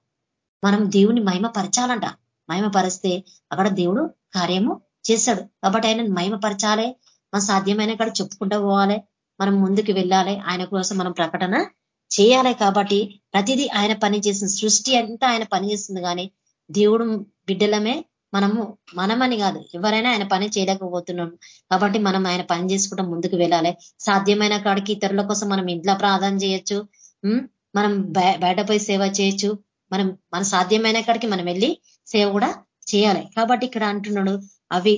D: మనం దేవుని మహిమ పరచాలంట మహిమ పరిస్తే అక్కడ దేవుడు కార్యము చేశాడు కాబట్టి ఆయన మహిమపరచాలి. మన సాధ్యమైన ఇక్కడ చెప్పుకుంటూ పోవాలి. మనం ముందుకు వెళ్ళాలి. ఆయన కోసం మనం ప్రకటన చేయాలి కాబట్టి ప్రతిదీ ఆయన పని చేసిన సృష్టి అంతా ఆయన పని చేస్తుంది కానీ దేవుడు బిడ్డలమే మనము మనమని కాదు. ఎవరైనా ఆయన పని చేయలేకపోతున్నాం కాబట్టి మనం ఆయన పని చేసుకుంటూ ముందుకు వెళ్ళాలి. సాధ్యమైన కాడికి ఇతరుల కోసం మనం ఇంట్లో ప్రార్థన చేయొచ్చు మనం బయట పోయి సేవ చేయొచ్చు. మనం మన సాధ్యమైన కాడికి మనం వెళ్ళి సేవ కూడా చేయాలి. కాబట్టి ఇక్కడ అంటున్నాడు అవి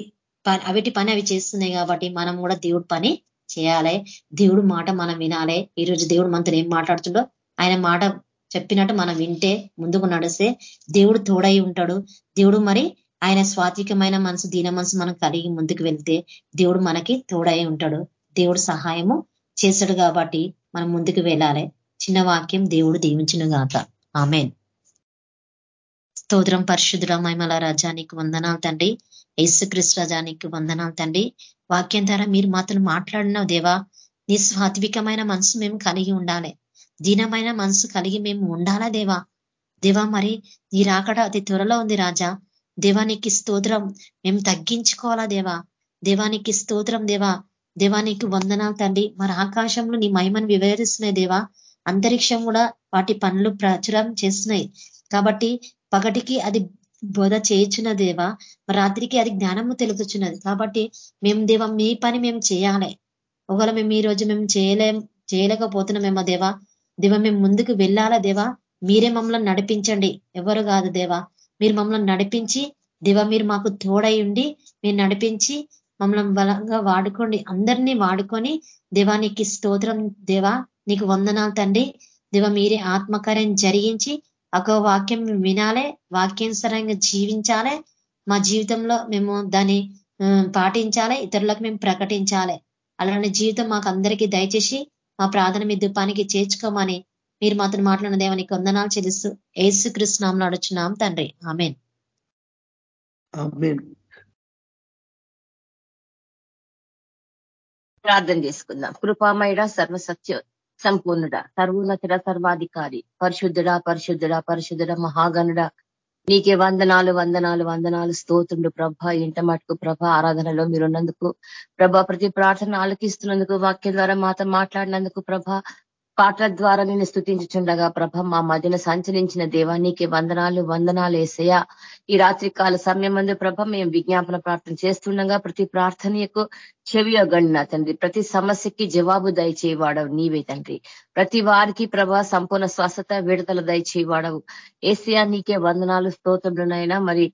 D: అవిటి పని అవి చేస్తున్నాయి కాబట్టి మనం కూడా దేవుడు పని చేయాలి? దేవుడు మాట మనం వినాలి? ఈరోజు దేవుడు మనతో ఏం మాట్లాడుతుండో? ఆయన మాట చెప్పినట్టు మనం వింటే ముందుకు నడిస్తే దేవుడు తోడై ఉంటాడు. దేవుడు మరి ఆయన స్వాతికమైన మనసు దీన మనసు మనం కలిగి ముందుకు వెళ్తే దేవుడు మనకి తోడై ఉంటాడు. దేవుడు సహాయము చేశాడు కాబట్టి మనం ముందుకు వెళ్ళాలి. చిన్న వాక్యం దేవుడు దీవించిన గాక. ఆమెన్. స్తోత్రం పరిశుద్ధుడ మైమల రాజానికి వందనాలు తండ్రి. యేసుక్రీస్తు రాజానికి వందనాలు తండ్రి. వాక్యం ద్వారా మీరు మాత్రం మాట్లాడిన దేవా. నీ స్వాత్వికమైన మనసు మేము కలిగి ఉండాలి. దీనమైన మనసు కలిగి మేము ఉండాలా దేవా? దేవా మరి నీ రాకడ అతి త్వరలో ఉంది రాజా. దేవానికి స్తోత్రం మేము తగ్గించుకోవాలా దేవా? దేవానికి స్తోత్రం దేవా? దేవానికి వందనాలు తండ్రి. మరి ఆకాశంలో నీ మహిమను వివరిస్తున్నాయి దేవా. అంతరిక్షం కూడా వాటి పనులు ప్రచురం చేస్తున్నాయి. కాబట్టి పగటికి అది బోధ చేయించిన దేవా రాత్రికి అది జ్ఞానము తెలుపుచున్నది. కాబట్టి మేము దేవ మీ పని మేము చేయాలి. ఒకవేళ మేము ఈ రోజు మేము చేయలేం చేయలేకపోతున్నామేమో దేవా దేవ మేము ముందుకు వెళ్ళాలా దేవా? మీరే మమ్మల్ని నడిపించండి. ఎవరు కాదు దేవా మీరు మమ్మల్ని నడిపించి దివ మీరు మాకు తోడై ఉండి మీరు నడిపించి మమ్మల్ని బలంగా వాడుకోండి. అందరినీ వాడుకొని దేవానికి స్తోత్రం దేవా నీకు వందనాలు తండ్రి. దేవ మీరే ఆత్మకార్యం జరిగించి ఒక వాక్యం వినాలే వాక్యానుసరంగా జీవించాలి మా జీవితంలో మేము దాన్ని పాటించాలి ఇతరులకు మేము ప్రకటించాలి. అలాంటి జీవితం మాకు అందరికీ దయచేసి మా ప్రార్థన మీ దుపానికి చేర్చుకోమని మీరు మాత్రం మాట్లాడిన దేవానికి వందనాలు చెల్లిస్తూ ఏసు కృష్ణంలో అడుచున్నాం తండ్రి. ఆమెన్.
E: ప్రార్థన చేసుకుందాం. కృపామయుడ సర్వసత్య సంపూర్ణుడ సర్వోన్నతుడ సర్వాధికారి పరిశుద్ధుడ పరిశుద్ధుడ పరిశుద్ధుడ మహాగణుడ. నీకే వందనాలు వందనాలు వందనాలు స్తోత్రుడు ప్రభ. ఇంట మటుకు ప్రభ ఆరాధనలో మీరున్నందుకు ప్రభ ప్రతి ప్రార్థన ఆలకిస్తున్నందుకు వాక్యం ద్వారా మాతో మాట్లాడినందుకు ప్రభ. పాటల ద్వారా నేను స్థుతించుచుండగా ప్రభ మా మధ్యన సంచరించిన దేవానికి వందనాలు వందనాలు వేసయ్యా ఈ రాత్రి కాల సమయం మందు ప్రభ మేము విజ్ఞాపన ప్రార్థన చేస్తుండగా ప్రతి ప్రార్థనకు చెవి అగండిన తండ్రి. ప్రతి సమస్యకి జవాబు దయచేవాడవు నీవే తండ్రి. ప్రతి వారికి ప్రభ సంపూర్ణ స్వస్థత విడుదల దయచేవాడవు ఏసియా నీకే వందనాలు స్తోత్రుడునైనా మరి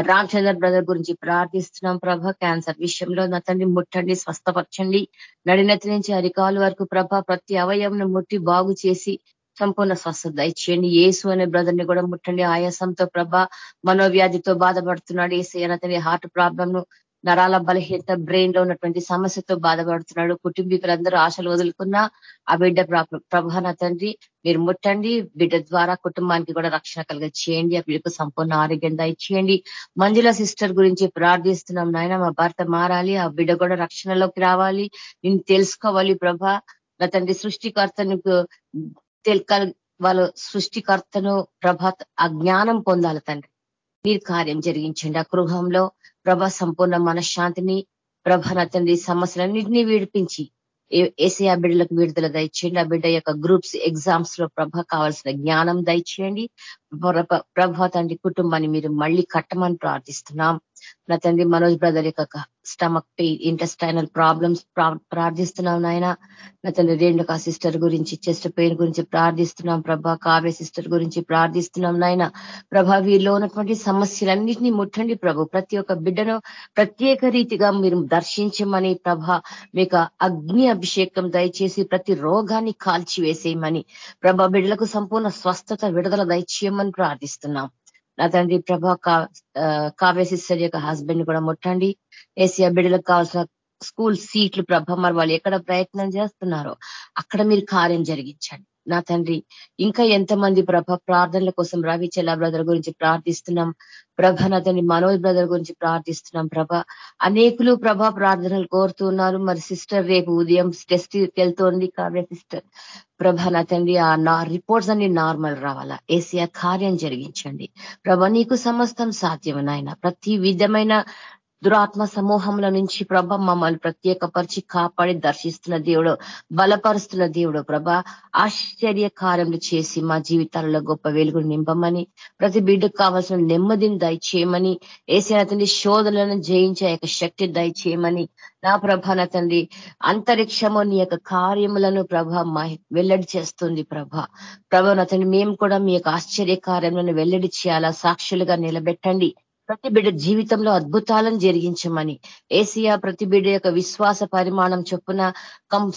E: రామచంద్ర బ్రదర్ గురించి ప్రార్థిస్తున్నాం ప్రభ. క్యాన్సర్ విషయంలో నా తండ్రి ముట్టండి స్వస్థపరచండి. నడినతి నుంచి అరికాలు వరకు ప్రభ ప్రతి అవయవం ముట్టి బాగు చేసి సంపూర్ణ స్వస్థత దయచేయండి ఏసు అనే బ్రదర్ని కూడా ముట్టండి. ఆయాసంతో ప్రభ మనోవ్యాధితో బాధపడుతున్నాడు. ఏసీ అతని హార్ట్ ప్రాబ్లమ్ను నరాల బలహీనత బ్రెయిన్లో ఉన్నటువంటి సమస్యతో బాధపడుతున్నాడు. కుటుంబీకులందరూ ఆశలు వదులుకున్నా ఆ బిడ్డ ప్రభాన తండ్రి మీరు ముట్టండి. బిడ్డ ద్వారా కుటుంబానికి కూడా రక్షణ కలిగ చేయండి ఆ బిడ్డకు సంపూర్ణ ఆరోగ్యం దయచేయండి. మంజుల సిస్టర్ గురించి ప్రార్థిస్తున్నాం నాయన. మా భర్త మారాలి. ఆ బిడ్డ కూడా రక్షణలోకి రావాలి. నేను తెలుసుకోవాలి ప్రభ. నా తండ్రి సృష్టికర్తను వాళ్ళు సృష్టికర్తను ప్రభా ఆ జ్ఞానం పొందాలి తండ్రి. మీరు కార్యం జరిగించండి ఆ గృహంలో ప్రభ సంపూర్ణ మనశ్శాంతిని ప్రభ తండ్రి సమస్యలన్నింటినీ విడిపించి ఏసీ ఆ బిడ్డలకు విడుదల దయచేయండి. ఆ బిడ్డ యొక్క గ్రూప్స్ ఎగ్జామ్స్లో ప్రభ కావాల్సిన జ్ఞానం దయచేయండి. ప్రభ తండ్రి కుటుంబాన్ని మీరు మళ్ళీ కట్టమని ప్రార్థిస్తున్నాం. నా తండ్రి మనోజ్ బ్రదర్ యొక్క స్టమక్ పెయిన్ ఇంటెస్టైనల్ ప్రాబ్లమ్స్ ప్రార్థిస్తున్నాం నాయన. నా తండ్రి రేణుకా సిస్టర్ గురించి చెస్ట్ పెయిన్ గురించి ప్రార్థిస్తున్నాం ప్రభా కావ్య సిస్టర్ గురించి ప్రార్థిస్తున్నాం నాయన. ప్రభా వీరిలో ఉన్నటువంటి సమస్యలన్నింటినీ ముట్టండి ప్రభు. ప్రతి ఒక్క బిడ్డను ప్రత్యేక రీతిగా మీరు దర్శించమని ప్రభ మీకు అగ్ని అభిషేకం దయచేసి ప్రతి రోగాన్ని కాల్చివేసేయమని. ప్రభా బిడ్డలకు సంపూర్ణ స్వస్థత విడుదల దయచేయమని ప్రార్థిస్తున్నాం. నా తండ్రి ప్రభ కావ్య సిస్టర్ యొక్క హస్బెండ్ కూడా ముట్టండి. ఏసీఆ బిడ్డలకు కావాల్సిన స్కూల్ సీట్లు ప్రభ మరి వాళ్ళు ఎక్కడ ప్రయత్నం చేస్తున్నారో అక్కడ మీరు కార్యం జరిగించండి. నా తండ్రి ఇంకా ఎంతమంది ప్రభ ప్రార్థనల కోసం రవి చెల్లా బ్రదర్ గురించి ప్రార్థిస్తున్నాం. ప్రభ నా తండ్రి మనోజ్ బ్రదర్ గురించి ప్రార్థిస్తున్నాం ప్రభ. అనేకులు ప్రభ ప్రార్థనలు కోరుతున్నారు మరి సిస్టర్ రేపు ఉదయం టెస్ట్ వెళ్తోంది కావ్య సిస్టర్. ప్రభ నా తండ్రి ఆ నా రిపోర్ట్స్ అన్ని నార్మల్ రావాలా? ఏసీఆర్ కార్యం జరిగించండి. ప్రభ నీకు సమస్తం సాధ్యం నాయన. ప్రతి విధమైన దురాత్మ సమూహంలో నుంచి ప్రభ మమ్మల్ని ప్రత్యేకపరిచి కాపాడి దర్శిస్తున్న దేవుడు బలపరుస్తున్న దేవుడు ప్రభ. ఆశ్చర్య కార్యములు చేసి మా జీవితాలలో గొప్ప వెలుగులు నింపమని ప్రతి బిడ్డకు కావాల్సిన నెమ్మదిని దయచేయమని ఏసిన తండ్రి శోధనలను జయించే యొక్క శక్తి దయచేయమని నా ప్రభ నా తండ్రి అంతరిక్షము నీ యొక్క కార్యములను ప్రభ వెల్లడి చేస్తుంది ప్రభ. ప్రభ నా తండ్రి మేము కూడా మీ యొక్క ఆశ్చర్య కార్యములను వెల్లడి చేయాలా సాక్షులుగా నిలబెట్టండి. ప్రతి బిడ్డ జీవితంలో అద్భుతాలను జరిగించమని ఏసియా ప్రతి బిడ్డ యొక్క విశ్వాస పరిమాణం చొప్పున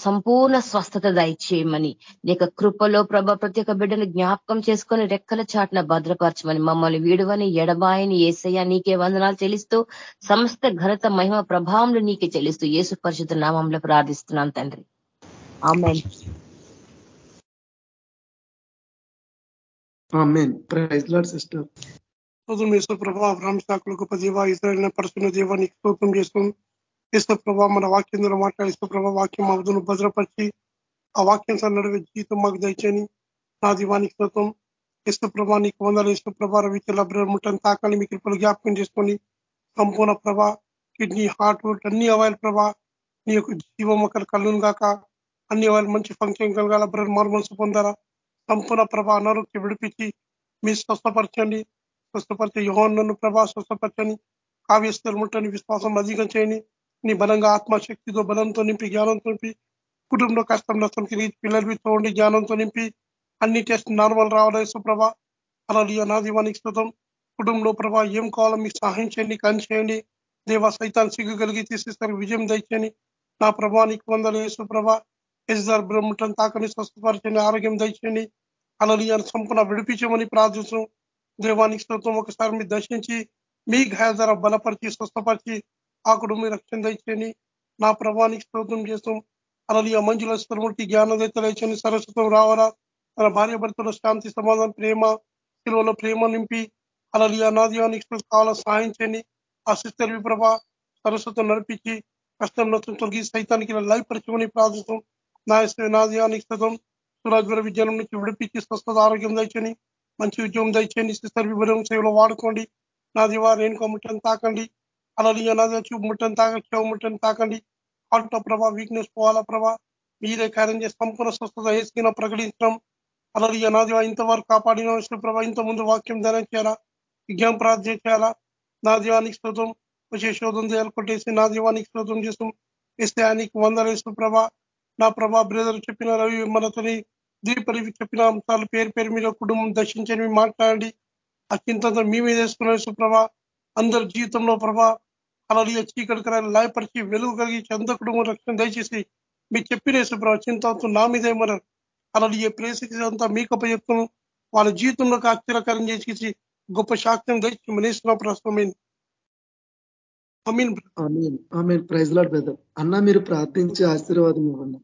E: సంపూర్ణ స్వస్థత దయచేయమని నీకు కృపలో ప్రభ ప్రతి ఒక్క బిడ్డను జ్ఞాపకం చేసుకొని రెక్కల చాటున భద్రపరచమని మమ్మల్ని వీడువని ఎడబాయని ఏసయ్య నీకే వందనాలు చెల్లిస్తూ సమస్త ఘనత మహిమ ప్రభావంలో నీకే చెల్లిస్తూ ఏసు పరిశుద్ధ నామంలో ప్రార్థిస్తున్నాను తండ్రి.
F: ఆమెన్. Praise Lord sister.
G: స్తోత్రం చేస్తూ ప్రభా అబ్రాహ్మ శాఖలు గొప్ప దేవ ఇజ్రాయల్ పరచుకున్న దేవ నీకు స్తోత్రం చేస్తాం ఇస్తు ప్రభా మన వాక్యం ద్వారా మాట్లాడిస్తూ ప్రభా వాక్యం అవధును భద్రపరిచి ఆ వాక్యం సార్ నడివే జీవితం మాకు దయచని నా దీవానికి స్తోత్రం. ఇస్తు ప్రభా నీకు వందలు ఇస్తు ప్రభా రవిచల ముట్టని తాకాలి మీ కృపలు జ్ఞాపకం చేసుకొని సంపూర్ణ ప్రభా కిడ్నీ హార్ట్ అన్ని అవాయిల్ ప్రభా నీ యొక్క జీవ మొక్కలు కళ్ళును కాక అన్ని అవాయిల్ మంచి ఫంక్షన్ కలగాల బ్రహ్మ మార్మల్స్ పొందారా సంపూర్ణ ప్రభా అనారోగ్యం విడిపించి మీ స్వస్థపరచండి. స్వస్థపరిచే యోహన్ను ప్రభా స్వస్థపరచని కావ్యస్తులు ముట్టని విశ్వాసం అధికం చేయని నీ బలంగా ఆత్మశక్తితో బలంతో నింపి జ్ఞానంతో నింపి కుటుంబంలో కష్టం నష్టం తిరిగి పిల్లలు చూడండి జ్ఞానంతో నింపి అన్ని టెస్ట్ నార్మల్ రావాలి సుప్రభ అలా నా దీవానికి స్థుతం కుటుంబంలో ప్రభా ఏం కావాలో మీకు సహాయం చేయండి కని చేయండి. దేవ సైతాన్ని సిగ్గు కలిగి తీసేస్తారు విజయం దయచేయని నా ప్రభానికి వందలు యేసుప్రభ ఎస్ఆర్ బ్రహ్మటం తాకని స్వస్థపరచని ఆరోగ్యం దయచేయండి. అలలియాను సంపూర్ణ విడిపించమని ప్రార్థించడం దేవానికి స్తోత్రం. ఒకసారి మీరు దర్శించి మీ గాయ ధర బలపరిచి స్వస్థపరిచి ఆ కుటుంబం రక్షణ దయచేయండి. నా ప్రభానికి స్తోత్రం చేస్తాం అలాగే ఆ మంజుల స్థలముడికి జ్ఞానదత్తలేచని సరస్వతం రావాలా తన భార్య భర్తలో శాంతి సమాధానం ప్రేమ శిలువలో ప్రేమ నింపి అలాగే అనాదివానికి కావాల సహాయం చేయని ఆ సిస్టర్ విప్రభ సరస్వతం నడిపించి కష్టం నష్టం తొలగి సైతానికి లైవ్ పరిచయమని ప్రార్థిస్తాం నా నాదివానికి స్థితం సురాజ్వర విజ్ఞానం నుంచి విడిపించి స్వస్థత ఆరోగ్యం దాచని మంచి ఉద్యోగం దయచేయండి సిస్టర్ విభజన సేవలో వాడుకోండి. నా దివా రేణుకో ముట్టని తాకండి. అలా నా చూపు ముట్టని తాకండి చెవు ముట్టని తాకండి. ఆటో ప్రభా వీక్నెస్ పోవాలా ప్రభా? మీరే కార్యం చేసి సంపూర్ణ స్వస్థత వేసుకున్న ప్రకటించడం. అలాగే నా దివా ఇంతవరకు కాపాడిన ప్రభా ఇంత ముందు వాక్యం ధనం చేయాలా? విజ్ఞాం ప్రార్థన చేయాలా? నా దీవానికి స్తోత్రం. వచ్చే శోధం చేయాలి కొట్టేసి నా దీవానికి స్తోత్రం చేస్తాం ఇస్తే ఆయనకి వందలేస్తూ ప్రభా. నా ప్రభా బ్రదర్ చెప్పిన రవి మనతోని దీపరివి చెప్పిన అంశాలు పేరు పేరు మీద కుటుంబం దర్శించని మాట్లాడండి. ఆ చింతంతా మీ మీద వేసుకున్న సుప్రభ అందరి జీవితంలో ప్రభా అలలియ చీకటికరాన్ని లాయపరిచి వెలుగు కలిగించి అందరి కుటుంబం రక్షణ దయచేసి మీరు చెప్పిన సుప్రభ చింతంతో నా మీద ఏమన్నారు అలలియ ప్రేసి అంతా మీకు చెప్తాను. వాళ్ళ జీవితంలో ఆశ్చర్యకరం చేసేసి గొప్ప శాక్తం దయచి మనేసిన ప్రస్తుతం
F: ప్రైజ్ లాడ్ బ్రదర్. అన్న మీరు ప్రార్థించి ఆశీర్వాదం ఇవ్వండి.